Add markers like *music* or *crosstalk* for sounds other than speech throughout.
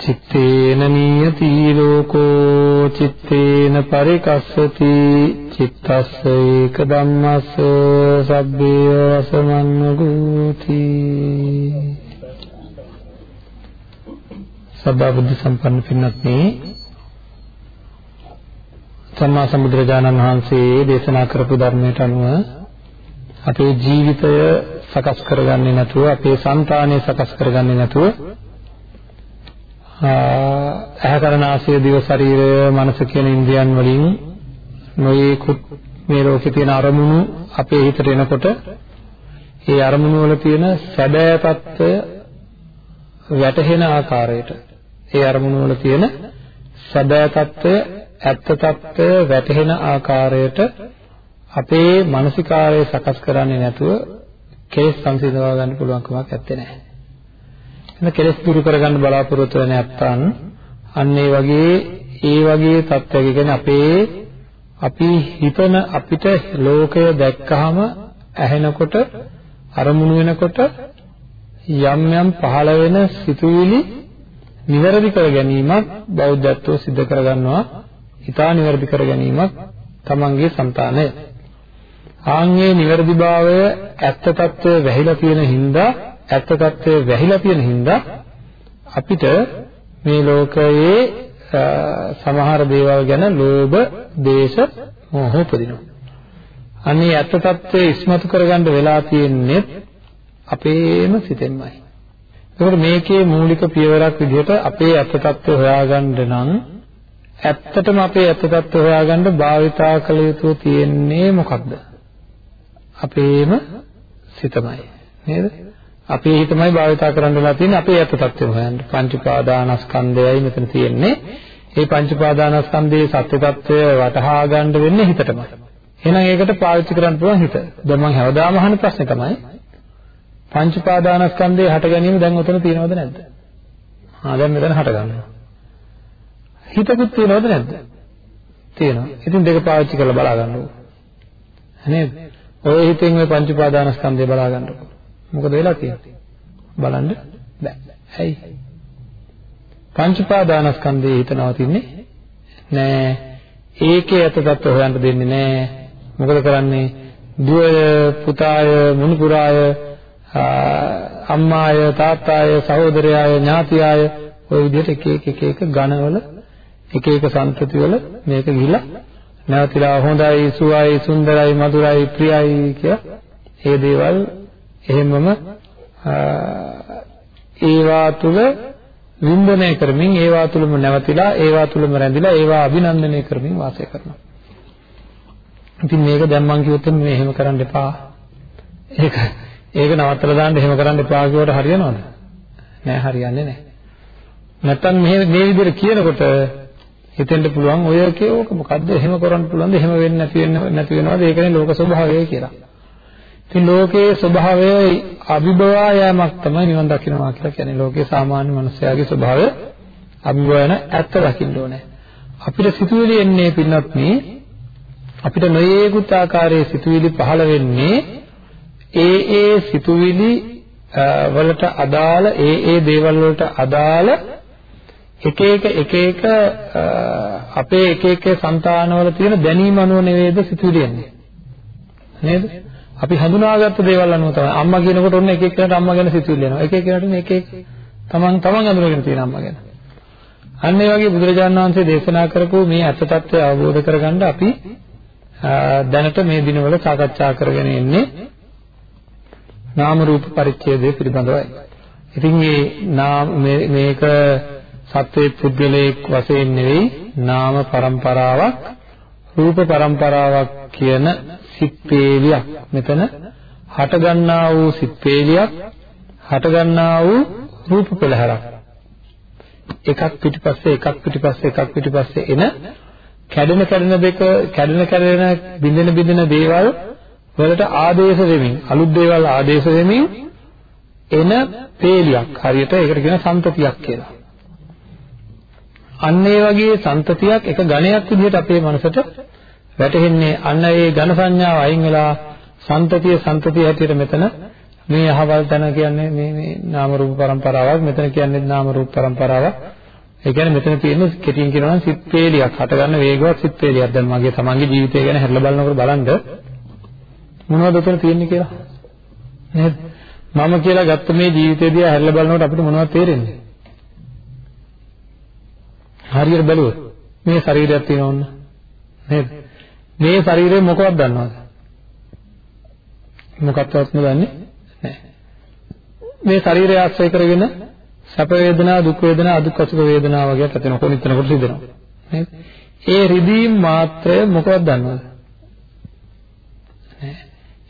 චිත්තේන නියති ලෝකෝ චිත්තේන පරිකස්සති චිත්තස්ස ඒක ධම්මස්ස සබ්බේ වසමන්නගෝති සබ්බා බුද්ධ සම්පන්න පින්වත්නි සම්මා සම්බුදුරජාණන් වහන්සේ දේශනා කරපු ධර්මයට අනුව අපේ ජීවිතය සකස් කරගන්නේ නැතුව අපේ సంతානය සකස් කරගන්නේ නැතුව අහකරනාසය දිව ශරීරය මනස කියන ඉන්ද්‍රියන් වලින් නොයේකුත් මේ ලෝකේ තියෙන අරමුණු අපේ හිතට එනකොට ඒ අරමුණු වල තියෙන සැබෑ తত্ত্বය වැටහෙන ආකාරයට ඒ අරමුණු වල තියෙන සැබෑ తত্ত্বය ඇත්ත తত্ত্বය වැටහෙන ආකාරයට අපේ මානසිකාරය සකස් කරන්නේ නැතුව කෙලෙස් සංසිඳවා ගන්න පුළුවන් කමක් නැත්තේ නෑ එන කෙලස් දුරු කරගන්න බලාපොරොත්තු වෙන නැත්තම් අන්න ඒ වගේ ඒ වගේ තත්ත්වයක කියන්නේ අපේ අපි හිතන අපිට ලෝකය දැක්කහම ඇහෙනකොට අරමුණු වෙනකොට යම් යම් පහළ වෙන සිතුවිලි නිවැරදි කර ගැනීමක් බෞද්ධත්වෝ සිද්ධ කරගන්නවා. ඊටා නිවැරදි කර ගැනීමක් තමන්ගේ సంతානය. ආන්ගේ නිවැරදිභාවය ඇත්ත తත්වය වැහිලා තියෙන හින්දා ඇත්ත తත්වයේ වැහිලා තියෙන හින්දා අපිට මේ ලෝකයේ සමහර දේවල් ගැන ලෝභ, දේශ, මෝහ උපදිනවා. අනේ ඇත්ත తත්වයේ ඉස්මතු කරගන්න වෙලා තියෙන්නේ අපේම සිතෙන්මයි. ඒකට මේකේ මූලික පියවරක් විදිහට අපේ ඇත්ත తත්වය හොයාගන්න නම් ඇත්තටම අපේ ඇත්ත తත්වය හොයාගන්න භාවිතා කළ යුතු තියෙන්නේ මොකක්ද? අපේම සිතමයි. නේද? අපේ හිතමයි භාවිතා කරන්න වෙලා තියෙන්නේ අපේ යත් තත්ත්වය හොයන්න. පංච පාදානස්කන්ධයයි මෙතන තියෙන්නේ. මේ පංච පාදානස්කන්ධයේ සත්‍ය తත්වය වටහා ගන්න වෙන්නේ හිතටම. එහෙනම් ඒකට පාවිච්චි කරන්න පුළුවන් හිත. දැන් මම හැවදාම අහන ප්‍රශ්නේ තමයි පංච පාදානස්කන්ධයේ හට ගැනීම දැන් උතන තියෙනවද නැද්ද? ආ දැන් මෙතන හට ගන්නවා. හිතකුත් තියෙනවද නැද්ද? තියෙනවා. ඉතින් දෙක පාවිච්චි කරලා බලා ගන්නකෝ. නේද? ඔය හිතෙන් ඔය පංච පාදානස්කන්ධය බලා ගන්නකෝ. මොකද වෙලා තියෙන්නේ? බලන්න බෑ. ඇයි? පංච පාදානස්කන්ධයේ හිත නවතින්නේ නෑ. ඒකේ ඇත తත්ව හොයන්න දෙන්නේ නෑ. මොකද කරන්නේ? දුවය, පුතාය, මුණුපුරාය, අම්මාය, තාත්තාය, සහෝදරයාය, ඥාතියාය ඔය විදිහට එක එක එක එක ඝනවල එක එක සම්පතිවල මේක ගිහිලා නැවතිලා හොඳයි, සුවයි, සුන්දරයි, මధుරයි, ප්‍රියයි කියලා ඒ දේවල් එහෙමම ඒවා තුල වින්දනය කරමින් ඒවා තුලම නැවතිලා ඒවා තුලම රැඳිලා ඒවා අභිනන්දනය කරමින් වාසය කරනවා. ඉතින් මේක දැන් මම කිව්වොත් මේ එහෙම කරන්න එපා. ඒක ඒක නවත්තලා දාන්න එහෙම කරන්න එපා කියවට හරියනවද? නෑ හරියන්නේ නෑ. නැත්තම් මේ මේ විදිහට කියනකොට හිතෙන්න පුළුවන් ඔය කේවක මොකද්ද එහෙම කරන්න පුළුවන්ද එහෙම වෙන්නේ නැති වෙන්න නැති වෙනවද ඒකනේ ලෝක ස්වභාවය කියලා. ඉතින් ලෝකයේ ස්වභාවය අභිභවා යෑමක් තමයි නිවන් දකින්නවා කියලා කියන්නේ. ලෝකයේ සාමාන්‍ය මනුස්සයාගේ ස්වභාවය අභිභවන ඇත්ත දකින්න ඕනේ. අපිට සිතුවිලි එන්නේ පින්නත් මේ අපිට නොයේකුත් ආකාරයේ සිතුවිලි පහළ වෙන්නේ ඒ ඒ සිතුවිලි වලට අදාළ ඒ ඒ දේවල් වලට අදාළ එක එක එක එක අපේ එක එක సంతානවල තියෙන දැනීම අනුව නෙවෙයිද සිතුවිලි එන්නේ නේද අපි හඳුනාගත්ත දේවල් අනුව තමයි අම්මා කියනකොට ඔන්න එක එක කෙනාට අම්මා ගැන සිතුවිලි එනවා. එක එක කෙනාට එක එක තමන් තමන් අඳුරගෙන තියෙන අම්මා ගැන. අන්න ඒ වගේ බුදුරජාණන් වහන්සේ දේශනා කරපු මේ අත්‍ය తත්වය අවබෝධ කරගන්න අපි දැනට මේ දිනවල සාකච්ඡා කරගෙන ඉන්නේ නාම රූප පරිච්ඡේදය පිළිබඳවයි. ඉතින් මේ නාම මේක සත්වයේ පුද්ගලයෙක් වශයෙන් නෙවෙයි නාම પરම්පරාවක් රූප પરම්පරාවක් කියන සිත්පේලියක්. මෙතන හටගන්නා වූ සිත්පේලියක් හටගන්නා වූ රූප පෙළහරක්. එකක් පිටිපස්සේ එකක් පිටිපස්සේ එකක් පිටිපස්සේ එන කැඩෙන කැඩෙන දෙක කැඩෙන කැඩෙන බින්දෙන බින්දෙන දේවල් වලට ආදේශ වෙමින් අලුත් දේවල් ආදේශ වෙමින් එන පේලියක් හරියට ඒකට කියන සම්තතියක් කියලා. අන්න ඒ වගේ සම්තතියක් එක ඝණයක් විදිහට අපේ මනසට වැටෙන්නේ අන්න ඒ ඝන සංඥාව අයින් වෙලා සන්තතිය සන්තතිය හැටියට මෙතන මේ අහවල් තන කියන්නේ මේ මේ නාම රූප પરම්පරාවක් මෙතන කියන්නේ නාම රූප પરම්පරාවක් ඒ කියන්නේ මෙතන තියෙන්නේ කෙටියෙන් කියනවා නම් සිත් වේලියක් හටගන්න වේගවත් සිත් වේලියක්. දැන් මගේ තමන්ගේ ජීවිතය ගැන හැරිලා බලනකොට බලන්න මොනවද උතන තියෙන්නේ කියලා? නේද? මම කියලා ගත්ත මේ ජීවිතේදී හැරිලා බලනකොට අපිට මොනවද තේරෙන්නේ? හරියට බැලුවොත් මේ ශරීරයක් තියෙනවන්න. නේද? මේ ශරීරය මොකක්ද දන්නවද? මොකක්වත් නෙවෙන්නේ මේ ශරීරය ආශ්‍රය කරගෙන සැප වේදනා දුක් වේදනා අදුක්කසුක වේදනා වගේ ඇති වෙනවා කොනිටනකොට රිදෙනවා. නේද? ඒ රිදීම් මාත්‍රය මොකක්ද දන්නවද?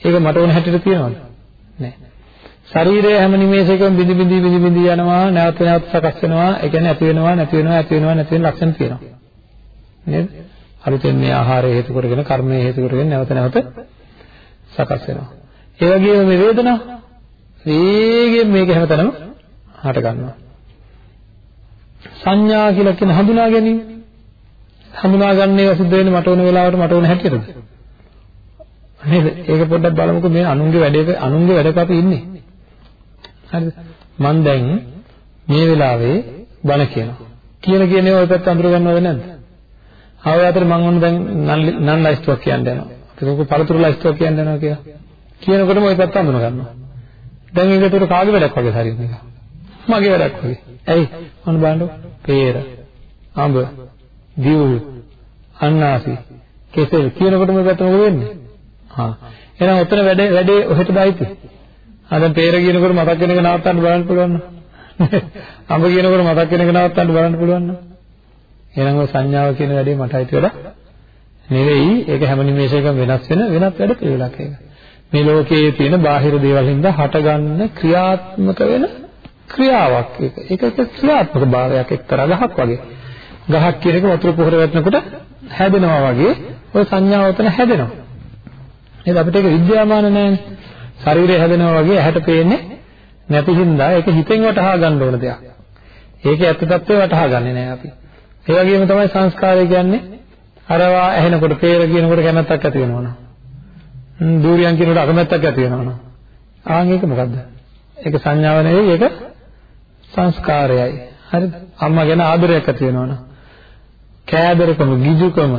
ඒක මට ඕන හැටියට තියනවද? නෑ ශරීරය හැම නිමේෂයකම බිඳි බිඳි බිඳි බිඳි යනවා නැවත නැවත සකස් වෙනවා. ඒ කියන්නේ ඇති වෙනවා නැති වෙනවා ඇති වෙනවා නැති වෙන ලක්ෂණ තියෙනවා. නේද? අලුතෙන් මේ ආහාරය හේතු කරගෙන කර්මය හේතු කරගෙන නැවත නැවත සකස් වෙනවා ඒ වගේම මේ වේදනාව වේගයෙන් මේක හැමතැනම හට ගන්නවා. සංඥා කියලා කියන හඳුනා ගැනීම. හඳුනාගන්නේ සිද්ධ වෙන්නේ මට ඕන වෙලාවට මට ඕන හැටියටද? නේද? ඒක පොඩ්ඩක් බලමුකෝ මේ අනුන්ගේ වැඩේක අනුන්ගේ වැඩක අපි ඉන්නේ. හරිද? මම දැන් මේ වෙලාවේ බණ කියනවා. කියන කියන්නේ ඔය පැත්ත අඳුර ගන්නවද නැද්ද? ආව අතර මම ඔන්න දැන් නන් ලයිස්ට්ුවක් කියන්න යනවා. අපි කොහොම පළතුරු ලයිස්ට්ුවක් කියන්න යනවා කියලා. කියනකොටම ওই පැත්ත අඳුන ගන්නවා. දැන් ඒක ඒතර කාගේ වැඩක් වගේ හරියට නිකන්. මගේ වැඩක් වගේ. ඇයි? මොන බලන්න පේර, අඹ, දියුල්, අන්නාසි, කෙසෙල් කියනකොට මේ පැත්ත මොකද වෙන්නේ? හා. එහෙනම් ඔතන වැඩේ වැඩේ ඔහෙට දායිති. ආ දැන් පේර කියනකොට මතක් වෙන එක නවත්තන්න බලන්න පුළුවන් නේද? *laughs* අඹ කියනකොට මතක් වෙන එක නවත්තන්න බලන්න පුළුවන් නේද? එහෙනම් ඔය සංඥාව කියන වැඩේ මට අයිති වෙලා නෙවෙයි ඒක හැම නිමේෂයකම වෙනස් වෙන වෙනත් වැඩ පිළිවෙලක් ඒක. මේ ලෝකයේ තියෙන බාහිර දේවල් හින්දා හටගන්න ක්‍රියාත්මක වෙන ක්‍රියාවක් ඒක. ඒක එක ක්‍රියාත්මක භාවයක් එක්තරා ගහක් වගේ. ගහක් කියන එක වතුර පොහොර වැටෙනකොට හැදෙනවා වගේ ඔය සංඥාව උතන හැදෙනවා. නේද අපිට ඒක විද්‍යාමාන නැහැනේ. ශරීරය හැදෙනවා වගේ ඇහැට පේන්නේ නැති හින්දා ඒක හිතෙන් වටහා ගන්න ඕන දෙයක්. ඒකේ ඇත්ත తත්වය වටහා ගන්නෙ නෑ අපි. ඒ වගේම තමයි සංස්කාරය කියන්නේ අරවා ඇහෙනකොට පේර කියනකොට කැමැත්තක් ඇති වෙනවා. දූරියන් කියනකොට අකමැත්තක් ඇති වෙනවා. ආන් ඒක මොකද්ද? ඒක සංඥාව නෙවෙයි ඒක සංස්කාරයයි. හරිද? අම්මා ගැන ආදරයක් ඇති වෙනවනේ. කෑදරකම, ගිජුකම,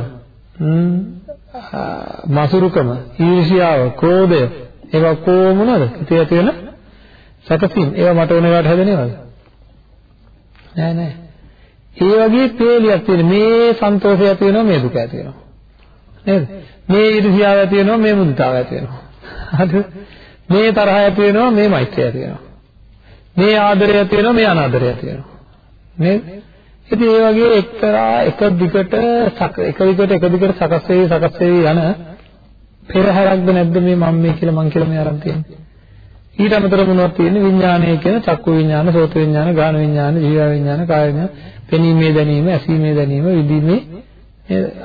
මසුරුකම, ඊර්ෂියාව, ක්‍රෝධය ඒවා කොහොමනද? හිතේ ඇති වෙන සැකසීම්. ඒවා මට ඕන ඒවාට හැදෙනවද? නෑ නෑ. ඒ වගේ පේලියක් තියෙන මේ සන්තෝෂය ඇති වෙනවා මේ දුක ඇති වෙනවා. නේද? මේ ඊර්ෂ්‍යාව ඇති වෙනවා මේ මුදිතාව ඇති වෙනවා. හරිද? මේ තරහ ඇති වෙනවා මේ මෛත්‍රිය ඇති වෙනවා. මේ ආදරය ඇති වෙනවා මේ අනාදරය ඇති වෙනවා. නේද? ඉතින් ඒ වගේ එක්තරා එක දිගට එක දිගට එක දිගට සකස් වෙවි සකස් වෙවි යන පෙරහැරක්ද නැද්ද මේ මම මේ කියලා මං කියලා මේ අරන් තියෙන්නේ. ඊට අමතරව මොනවද තියෙන්නේ විඥානය කියන චක්කු විඥාන, සෝත විඥාන, ගාන විඥාන, ජීව විඥාන, කාය විඥාන, පෙනීමේ දැනීම, ඇසීමේ දැනීම, විඳීමේ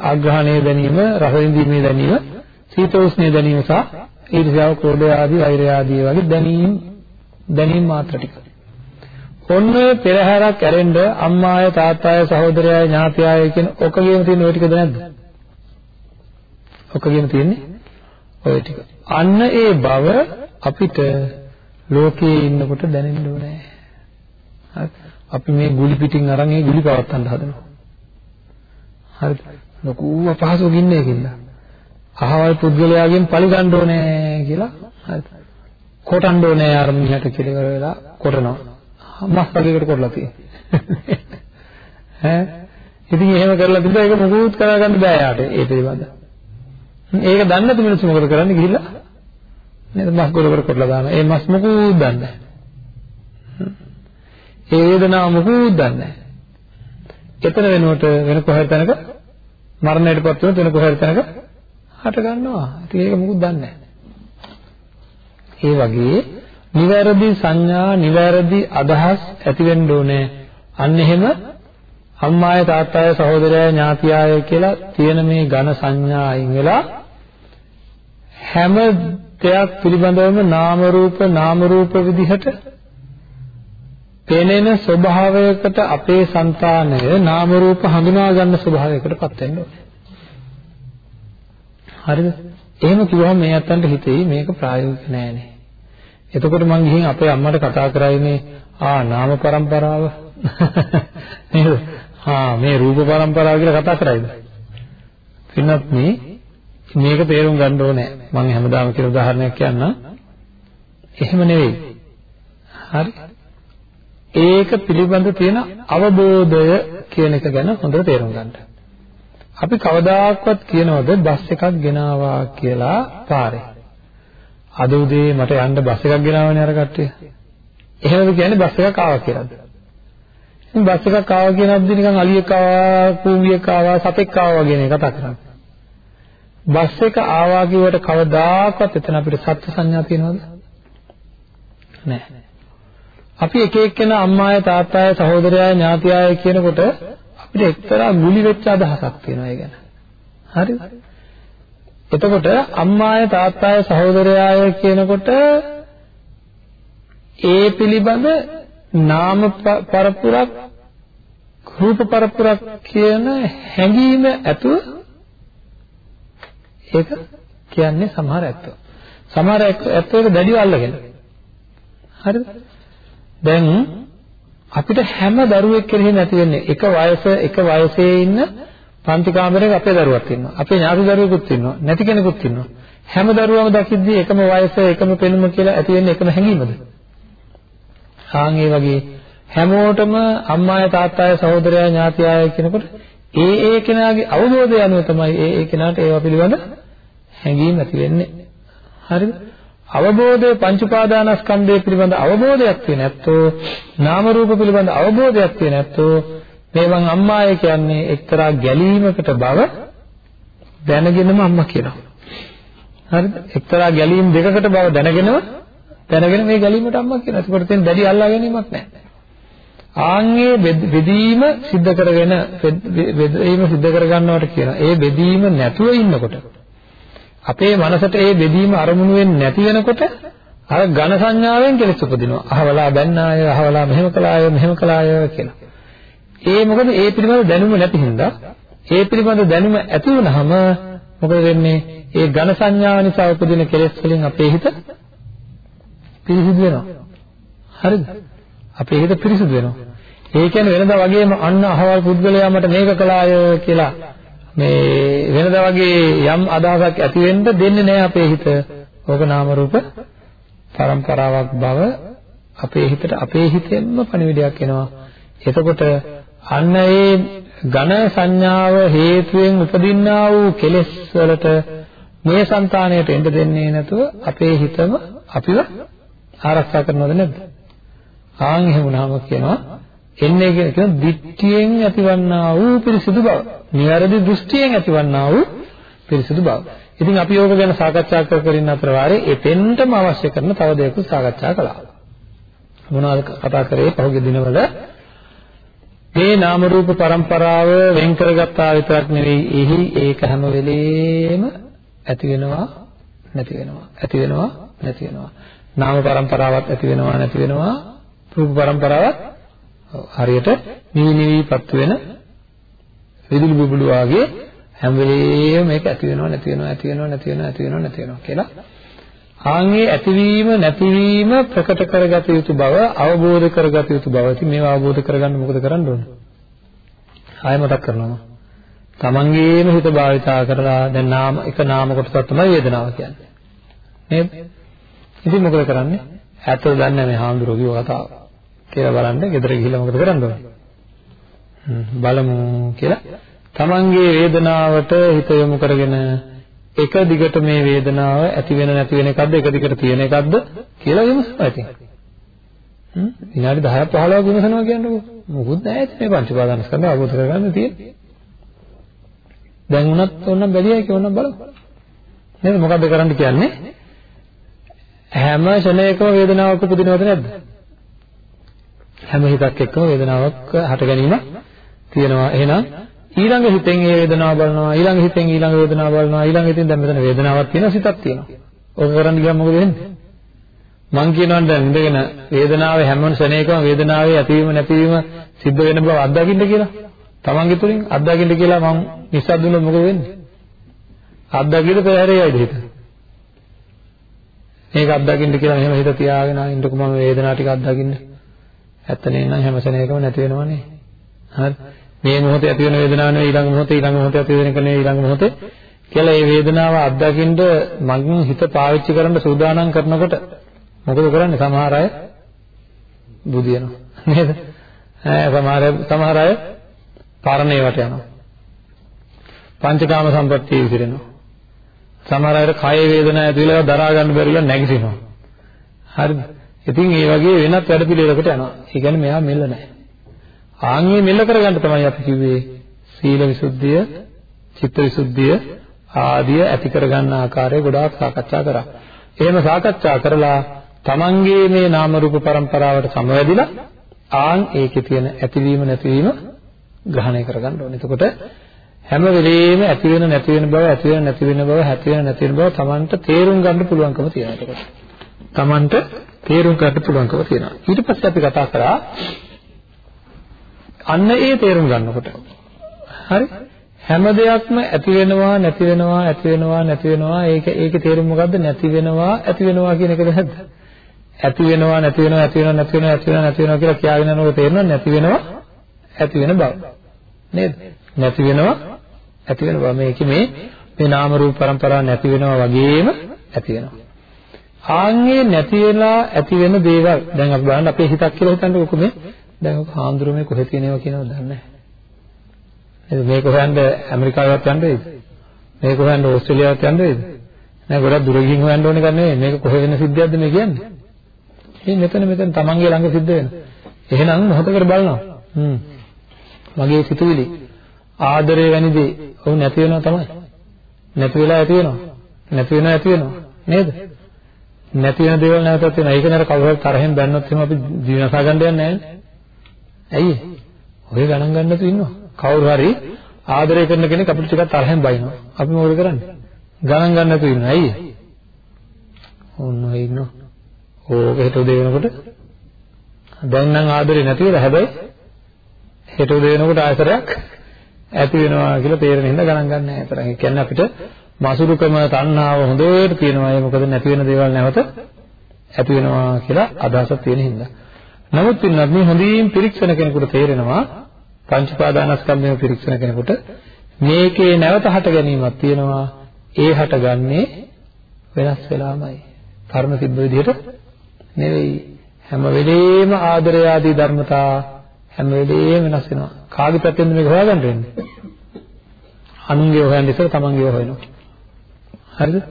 ආග්‍රහණය දැනීම, රස විඳීමේ දැනීම, සීත උෂ්ණයේ දැනීම සහ ඊර්ෂ්‍යාව, ක්‍රෝධය ආදී, වෛරය ආදී වගේ දැනීම් දැනීම් මාත්‍ර ටික. ඔන්න පෙරහැරක් ඇරෙන්න අම්මාය, තාත්තාය, සහෝදරයය, ඥාතියය කියන ඔකගේම තියෙන ওই ටිකද නැද්ද? ඔකගේම තියෙන්නේ ওই ටික. අන්න ඒ බව අපිට ලෝකයේ ඉන්නකොට දැනෙන්න ඕනේ. හරි. අපි මේ ගුලි පිටින් අරන් ඒ ගුලි පවත්තන්න හදනවා. හරිද? ලොකු අපහසුවක් ඉන්නේ ඒකින්ද. අහවල් පුද්ගලයාගෙන් පලි ගන්න ඕනේ කියලා හරිද? කොටන්න ඕනේ අර මිනිහට කියලා වෙලා කොටනවා. මස් වගේකට කොටලා තියෙන්නේ. *laughs* ඈ ඉතින් එහෙම කරලා තිබ්බා ඒක මොකුත් කරගන්න බෑ යාට ඒ පිළිබඳ. ඒක දන්නේ නැති මිනිස්සු මොකද කරන්නේ ගිහිල්ලා නේද මස් ගොඩකට කොටලා දානවා. ඒ මස් මොකුත් දන්නේ නැහැ. ඒ වේදනාව මොකුත් දන්නේ නැහැ. එතන වෙනුවට වෙන කොහෙද තැනක මරණයටපත් වෙන වෙන කොහෙද තැනක හට ගන්නවා. ඉතින් ඒක මොකුත් දන්නේ නැහැ. ඒ වගේ නිවැරදි සංඥා නිවැරදි අදහස් ඇති වෙන්න ඕනේ. අන්න එහෙම අම්මාය තාත්තාය සහෝදරයය ඥාතියාය කියලා තියෙන මේ ඝන සංඥා අයින් වෙලා හැම දෙයක් පිළිබඳවම නාම රූප නාම රූප විදිහට පෙනෙන ස්වභාවයකට අපේ సంతානය නාම රූප හඳුනා ගන්න ස්වභාවයකටපත් වෙන්න ඕනේ. හරිද? එහෙම කිව්වම මේ අතන්ට හිතෙයි මේක ප්‍රායෝගික නෑනේ. එතකොට මම ගිහින් අපේ අම්මට කතා කරායිනේ ආ නාම પરම්පරාව *laughs* නේද? ආ මේ රූප પરම්පරාව කියලා කතා කරයිද? පින්නත් මේ මේක තේරුම් ගන්න ඕනේ. මම හැමදාම කියන උදාහරණයක් කියන්නම්. එහෙම නෙවෙයි. හරි? ඒක පිළිබඳ තියෙන අවබෝධය කියන එක ගැන හොඳට තේරුම් ගන්න. අපි කවදාකවත් කියනවද බස් එකක් ගෙනාවා කියලා පාරේ. අද උදේ මට යන්න බස් එකක් ගෙනාවනේ අර කට්ටිය. එහෙමද කියන්නේ බස් එකක් ආවා කියලාද? ඉතින් බස් එකක් ආවා කියනද්දි නිකන් අලියෙක් ආවා, කූඹියෙක් ආවා, සතෙක් ආවා වගේ නේ කතා කරන්නේ. බස් එක ආවා කියවට කවදාකවත් එතන අපිට සත්‍ය සංඥා තියෙනවද? නැහැ. අපි එක එක්කෙනා අම්මාය තාත්තාය සහෝදරයාය ඥාතියාය කියනකොට අපිට එක්තරා ගුලි වෙච්ච අදහසක් තියෙනවා ඒ ගැන. හරිද? එතකොට අම්මාය තාත්තාය සහෝදරයාය කියනකොට ඒ පිළිබඳ නාම පරපුරක් රූප පරපුරක් කියන හැඟීම ඇතුව ඒක කියන්නේ සමහර ඇත්තෝ. සමහර ඇත්තෝ ඒක දැඩිව අල්ලගෙන. හරිද? දැන් අපිට හැම දරුවෙක් කෙරෙහි නැති වෙන්නේ එක වයස එක වයසේ ඉන්න පන්ති කාමරයක අපේ දරුවක් ඉන්නවා. අපේ ඥාති දරුවෙකුත් ඉන්නවා. නැති කෙනෙකුත් ඉන්නවා. හැම දරුවම දකිද්දී එකම වයස එකම පෙනුම කියලා ඇති වෙන්නේ එකම හැඟීමද? ආන් ඒ වගේ හැමෝටම අම්මාය තාත්තාය සහෝදරයා ඥාතියාය කියනකොට ඒ ඒ කෙනාගේ අවබෝධය අනුව තමයි ඒ ඒ කෙනාට ඒවා පිළිබඳ හැඟීම් ඇති වෙන්නේ. හරිද? අවබෝධය පංච උපාදානස්කන්ධය පිළිබඳ අවබෝධයක් තියෙන ඇත්තෝ නාම රූප පිළිබඳ අවබෝධයක් තියෙන ඇත්තෝ මේ මං අම්මාය කියන්නේ එක්තරා ගැලීමකට බව දැනගෙනම අම්මා කියනවා. හරිද? එක්තරා ගැලීම් දෙකකට බව දැනගෙනම දැනගෙන මේ ගැලීමට අම්මා කියනවා. ඒකට තියෙන දැඩි අල්ලා ගැනීමක් නැහැ. ආන්ගේ බෙදීම සිද්ධ කරගෙන බෙදීම සිද්ධ කරගන්නවට කියනවා. ඒ බෙදීම නැතුව ඉන්නකොට අපේ මනසට ඒ බෙදීම අරමුණු වෙන්නේ නැති වෙනකොට අර ඝන සංඥාවෙන් කෙලෙස් උපදිනවා. අහවලා බැන්නාය, අහවලා මෙහෙම කළාය, මෙහෙම කළාය කියලා. ඒ මොකද ඒ පිළිබඳ දැනුම නැති හින්දා ඒ පිළිබඳ දැනුම ඇති වුනහම මොකද වෙන්නේ? ඒ ඝන සංඥාව නිසා උපදින කෙලෙස් වලින් අපේ හිත පිරිසිදු වෙනවා. හරිද? අපේ හිත පිරිසිදු වෙනවා. ඒ කියන්නේ වෙනදා වගේම අන්න අහවල් පුද්ගලයා මට මේක කළාය කියලා මේ වෙනදා වගේ යම් අදහසක් ඇති වෙන්න දෙන්නේ නැහැ අපේ හිත. ඕක නාම රූප පරම්පරාවක් බව අපේ හිතට අපේ හිතෙන්ම පණිවිඩයක් එනවා. එතකොට අන්න ඒ ඝන සංඥාව හේතුවෙන් උපදින්නා වූ කෙලෙස් වලට මේ సంతාණයට එන්න දෙන්නේ නැතුව අපේ හිතම අපිව ආරක්ෂා කරනවද නැද්ද? ආන් එහෙම වුණාම කියනවා එන්නේ කියලා කියන දිට්ඨියෙන් ඇතිවන්නා වූ පිරිසුදු බව. නිවැරදි දෘෂ්ටියෙන් ඇතිවන්නා වූ පිරිසුදු බව. ඉතින් අපි ඕක ගැන සාකච්ඡා කර කර ඉන්න අතර වාරේ එතෙන්ටම අවශ්‍ය කරන තව දෙයක් සාකච්ඡා කළා. මොනවද කතා කරේ පහුගිය දිනවල? මේ නාම රූප પરම්පරාව වෙන් කරගත්තා විතරක් නෙවෙයි එහි ඒක හැම වෙලේම ඇති වෙනවා නැති වෙනවා ඇති වෙනවා නැති වෙනවා නාම પરම්පරාවක් ඇති වෙනවා නැති වෙනවා රූප પરම්පරාවක් හරියට නිවි නිවිපත් වෙන විදුලි බුබුලු වාගේ හැම වෙලේම මේක ඇති වෙනවා නැති වෙනවා ඇති වෙනවා නැති වෙනවා ඇති වෙනවා නැති වෙනවා කියලා ආන්ගේ ඇතිවීම නැතිවීම ප්‍රකට කරගත යුතු බව අවබෝධ කරගත යුතු බව. ඉතින් මේවා අවබෝධ කරගන්න මොකද කරන්න ඕන? ආයෙ මතක් කරනවා. තමන්ගේම හිත භාවිතා කරලා දැන් නාම එක නාම කොටසක් තමයි වේදනාව කියන්නේ. නේද? ඉතින් මොකද කරන්නේ? ඇත්තද දන්නේ මේ හාමුදුරුවෝ කිව්ව කතාව. කියලා බලන්න ගෙදර ගිහිල්ලා මොකද කරන්න ඕන? බලමු කියලා තමන්ගේ වේදනාවට හිත යොමු කරගෙන එක දිගට මේ වේදනාව ඇති වෙන නැති වෙන එකක්ද එක දිගට තියෙන එකක්ද කියලා විමසනවා ඉතින්. හ්ම් විනාඩි 10ක් 15ක් විමසනවා කියන්නකෝ. මොකුත් නැහැ ඉතින් මේ පංච උපාදානස්කන්ධය අවබෝධ කරගන්න තියෙන්නේ. දැන් උනත් ඕනම් බැරියයි කියලා ඕනම් බලමු. නේද මොකද්ද කරන්න කියන්නේ? හැම ෂණයකම වේදනාවක් උපදිනවද නැද්ද? හැම හිතක් එක්කම වේදනාවක් හට ගැනීම තියෙනවා. එහෙනම් ඊළඟ හිතෙන් ඒ වේදනාව බලනවා ඊළඟ හිතෙන් ඊළඟ වේදනාව බලනවා ඊළඟ හිතෙන් දැන් මෙතන වේදනාවක් තියෙනවා සිතක් තියෙනවා. ඕක කරන්න ගියාම මොකද වෙන්නේ? මං කියනවා දැන් ඉඳගෙන වේදනාවේ හැම ශරණයකම වේදනාවේ ඇතිවීම නැතිවීම සිද්ධ වෙන බව අත්දකින්න කියලා. තමන්ගේ තුලින් අත්දකින්න කියලා මං නිස්සද්ද වුණොත් මොකද වෙන්නේ? අත්දකින්න පෙරහැරේයිද හිත? මේක අත්දකින්න කියලා මෙහෙම හිත තියාගෙන ඉන්නකො මම වේදනාව ටික අත්දකින්න. ඇත්ත නේනම් හැම ශරණයකම නැති වෙනවනේ. හරි. මේ මොහොතේ ඇති වෙන වේදනාව නෙවෙයි ඊළඟ මොහොතේ ඊළඟ මොහොතේ ඇති වෙන එක නෙවෙයි ඊළඟ මොහොතේ. කියලා මේ වේදනාව අත්දකින්න මගින් හිත පාවිච්චි කරන්න සූදානම් කරනකොට මොකද කරන්නේ? සමහර අය බුදියනවා නේද? ඈ සමහර සමහර අය පරණේවට යනවා. පංචකාම සම්පත්තිය විසිරෙනවා. සමහර අයට කය වේදනාව ඇති වෙලා දරා ගන්න බැරිලා නැගිටිනවා. හරිද? ඉතින් මේ වගේ වෙනත් වැඩ පිළිවෙලකට යනවා ඒ කියන්නේ මෙයා මෙල්ල නැහැ ආන්ගේ මෙල්ල කරගන්න තමයි අපි කිව්වේ සීල විසුද්ධිය, චිත්ත විසුද්ධිය ආදිය ඇති කරගන්න ආකාරය ගොඩාක් සාකච්ඡා කරා. එහෙම සාකච්ඡා කරලා තමන්ගේ මේ නාම රූප પરම්පරාවට සමවැදිලා ආන් ඒකේ තියෙන ඇතිවීම නැතිවීම ග්‍රහණය කරගන්න ඕනේ. එතකොට හැම වෙලෙම ඇති වෙන නැති වෙන බව ඇති වෙන නැති වෙන බව ඇති වෙන නැති වෙන බව තමන්ට තේරුම් ගන්න පුළුවන්කම තියෙනවා. එතකොට තමන්ට තේරුම් ගන්න පුළුවන්කම තියෙනවා. ඊට පස්සේ අපි කතා කරා අන්න ඒ තේරුම් ගන්නකොට. හරි? හැම දෙයක්ම ඇති වෙනවා නැති වෙනවා ඇති වෙනවා නැති වෙනවා. ඒක ඒකේ තේරුම මොකද්ද? නැති වෙනවා ඇති වෙනවා කියන එකද නැද්ද ඇති වෙනවා නැති වෙනවා ඇති වෙනවා නැති වෙනවා ඇති වෙනවා නැති වෙනවා කියලා කියාගෙන යනකොට තේරෙනවා නැති වෙනවා ඇති වෙන බව. නේද? නැති වෙනවා ඇති වෙන බව. මේක මේ මේ නාම රූප પરම්පරාව නැති වෙනවා වගේම ඇති වෙනවා. ආන්ගේ නැති වෙලා ඇති වෙන දේවල් දැන් අපි බලන්න අපේ හිතක් කියලා හිතන්නකො මේ දැන් ඔක හාමුදුරුවෝ මේ කොහෙද තියෙනව කියනවද දන්නේ නැහැ. නේද මේක හොයන්න ඇමරිකාවවත් යන්න වේද? මේක හොයන්න ඕස්ට්‍රේලියාවත් යන්න වේද? නෑ ගොඩක් දුර ගිහින් හොයන්න ඕනේ කන්නේ නෙවෙයි. මේක කොහෙ වෙන සිද්ධියක්ද මේ කියන්නේ? මේ මෙතන මෙතන තමන්ගේ ළඟ සිද්ධ වෙන. එහෙනම් මොහොතකට බලනවා. හ්ම්. මගේ සිතුවිලි ආදරය වැනි දේ ඔව් නැති වෙනවා තමයි. නැති වෙලා ඇති වෙනවා. නැති වෙනවා ඇති වෙනවා. නේද? නැති වෙන දේවල් නැවතත් වෙනවා. ඒක නේද කවුරු හරි තරහෙන් බැන්නොත් එහෙම අපි ජීවනසා ගන්න යන්නේ නැහැ. ඇයි? ඔය ගණන් ගන්නතු ඉන්නවා. කවුරු හරි ආදරය කරන කෙනෙක් අපිට ටිකක් තරහෙන් බයිනවා. අපි මොකද කරන්නේ? ගණන් ගන්නතු ඉන්නවා. ඇයි? ඕන්න ඔය ඉන්නවා. ඕක හෙට උදේ වෙනකොට දැන් නම් ආදරේ නැති වෙලා හැබැයි හෙට උදේ වෙනකොට ආයතරයක් ඇති වෙනවා කියලා තේරෙන හින්දා ගණන් ගන්න නැහැ. ඒතරම් ඒ කියන්නේ අපිට මසුරුකම තණ්හාව හොඳට තියෙනවා. ඒ මොකද නැති වෙන දේවල් නැවත ඇති වෙනවා කියලා අදහසක් තියෙන හින්දා. නමුත් පින්නත් මේ හොඳින් පිරික්සන කෙනෙකුට තේරෙනවා පංච පාදානස්කන්ධය පිරික්සන කෙනෙකුට මේකේ නැවත හට ගැනීමක් තියෙනවා. ඒ හටගන්නේ වෙනස් වෙලාමයි. කර්ම සිද්ධ විදිහට නෙවෙයි. හැම වෙලේම ආදරය ආදී ධර්මතා හැම වෙලේම වෙනස් වෙනවා. කාගේ පැත්තෙන්ද මේක හොයාගන්න වෙන්නේ? අනුන්ගේ හොයන්න ඉස්සර තමන්ගේ හොයනවා. හරිද?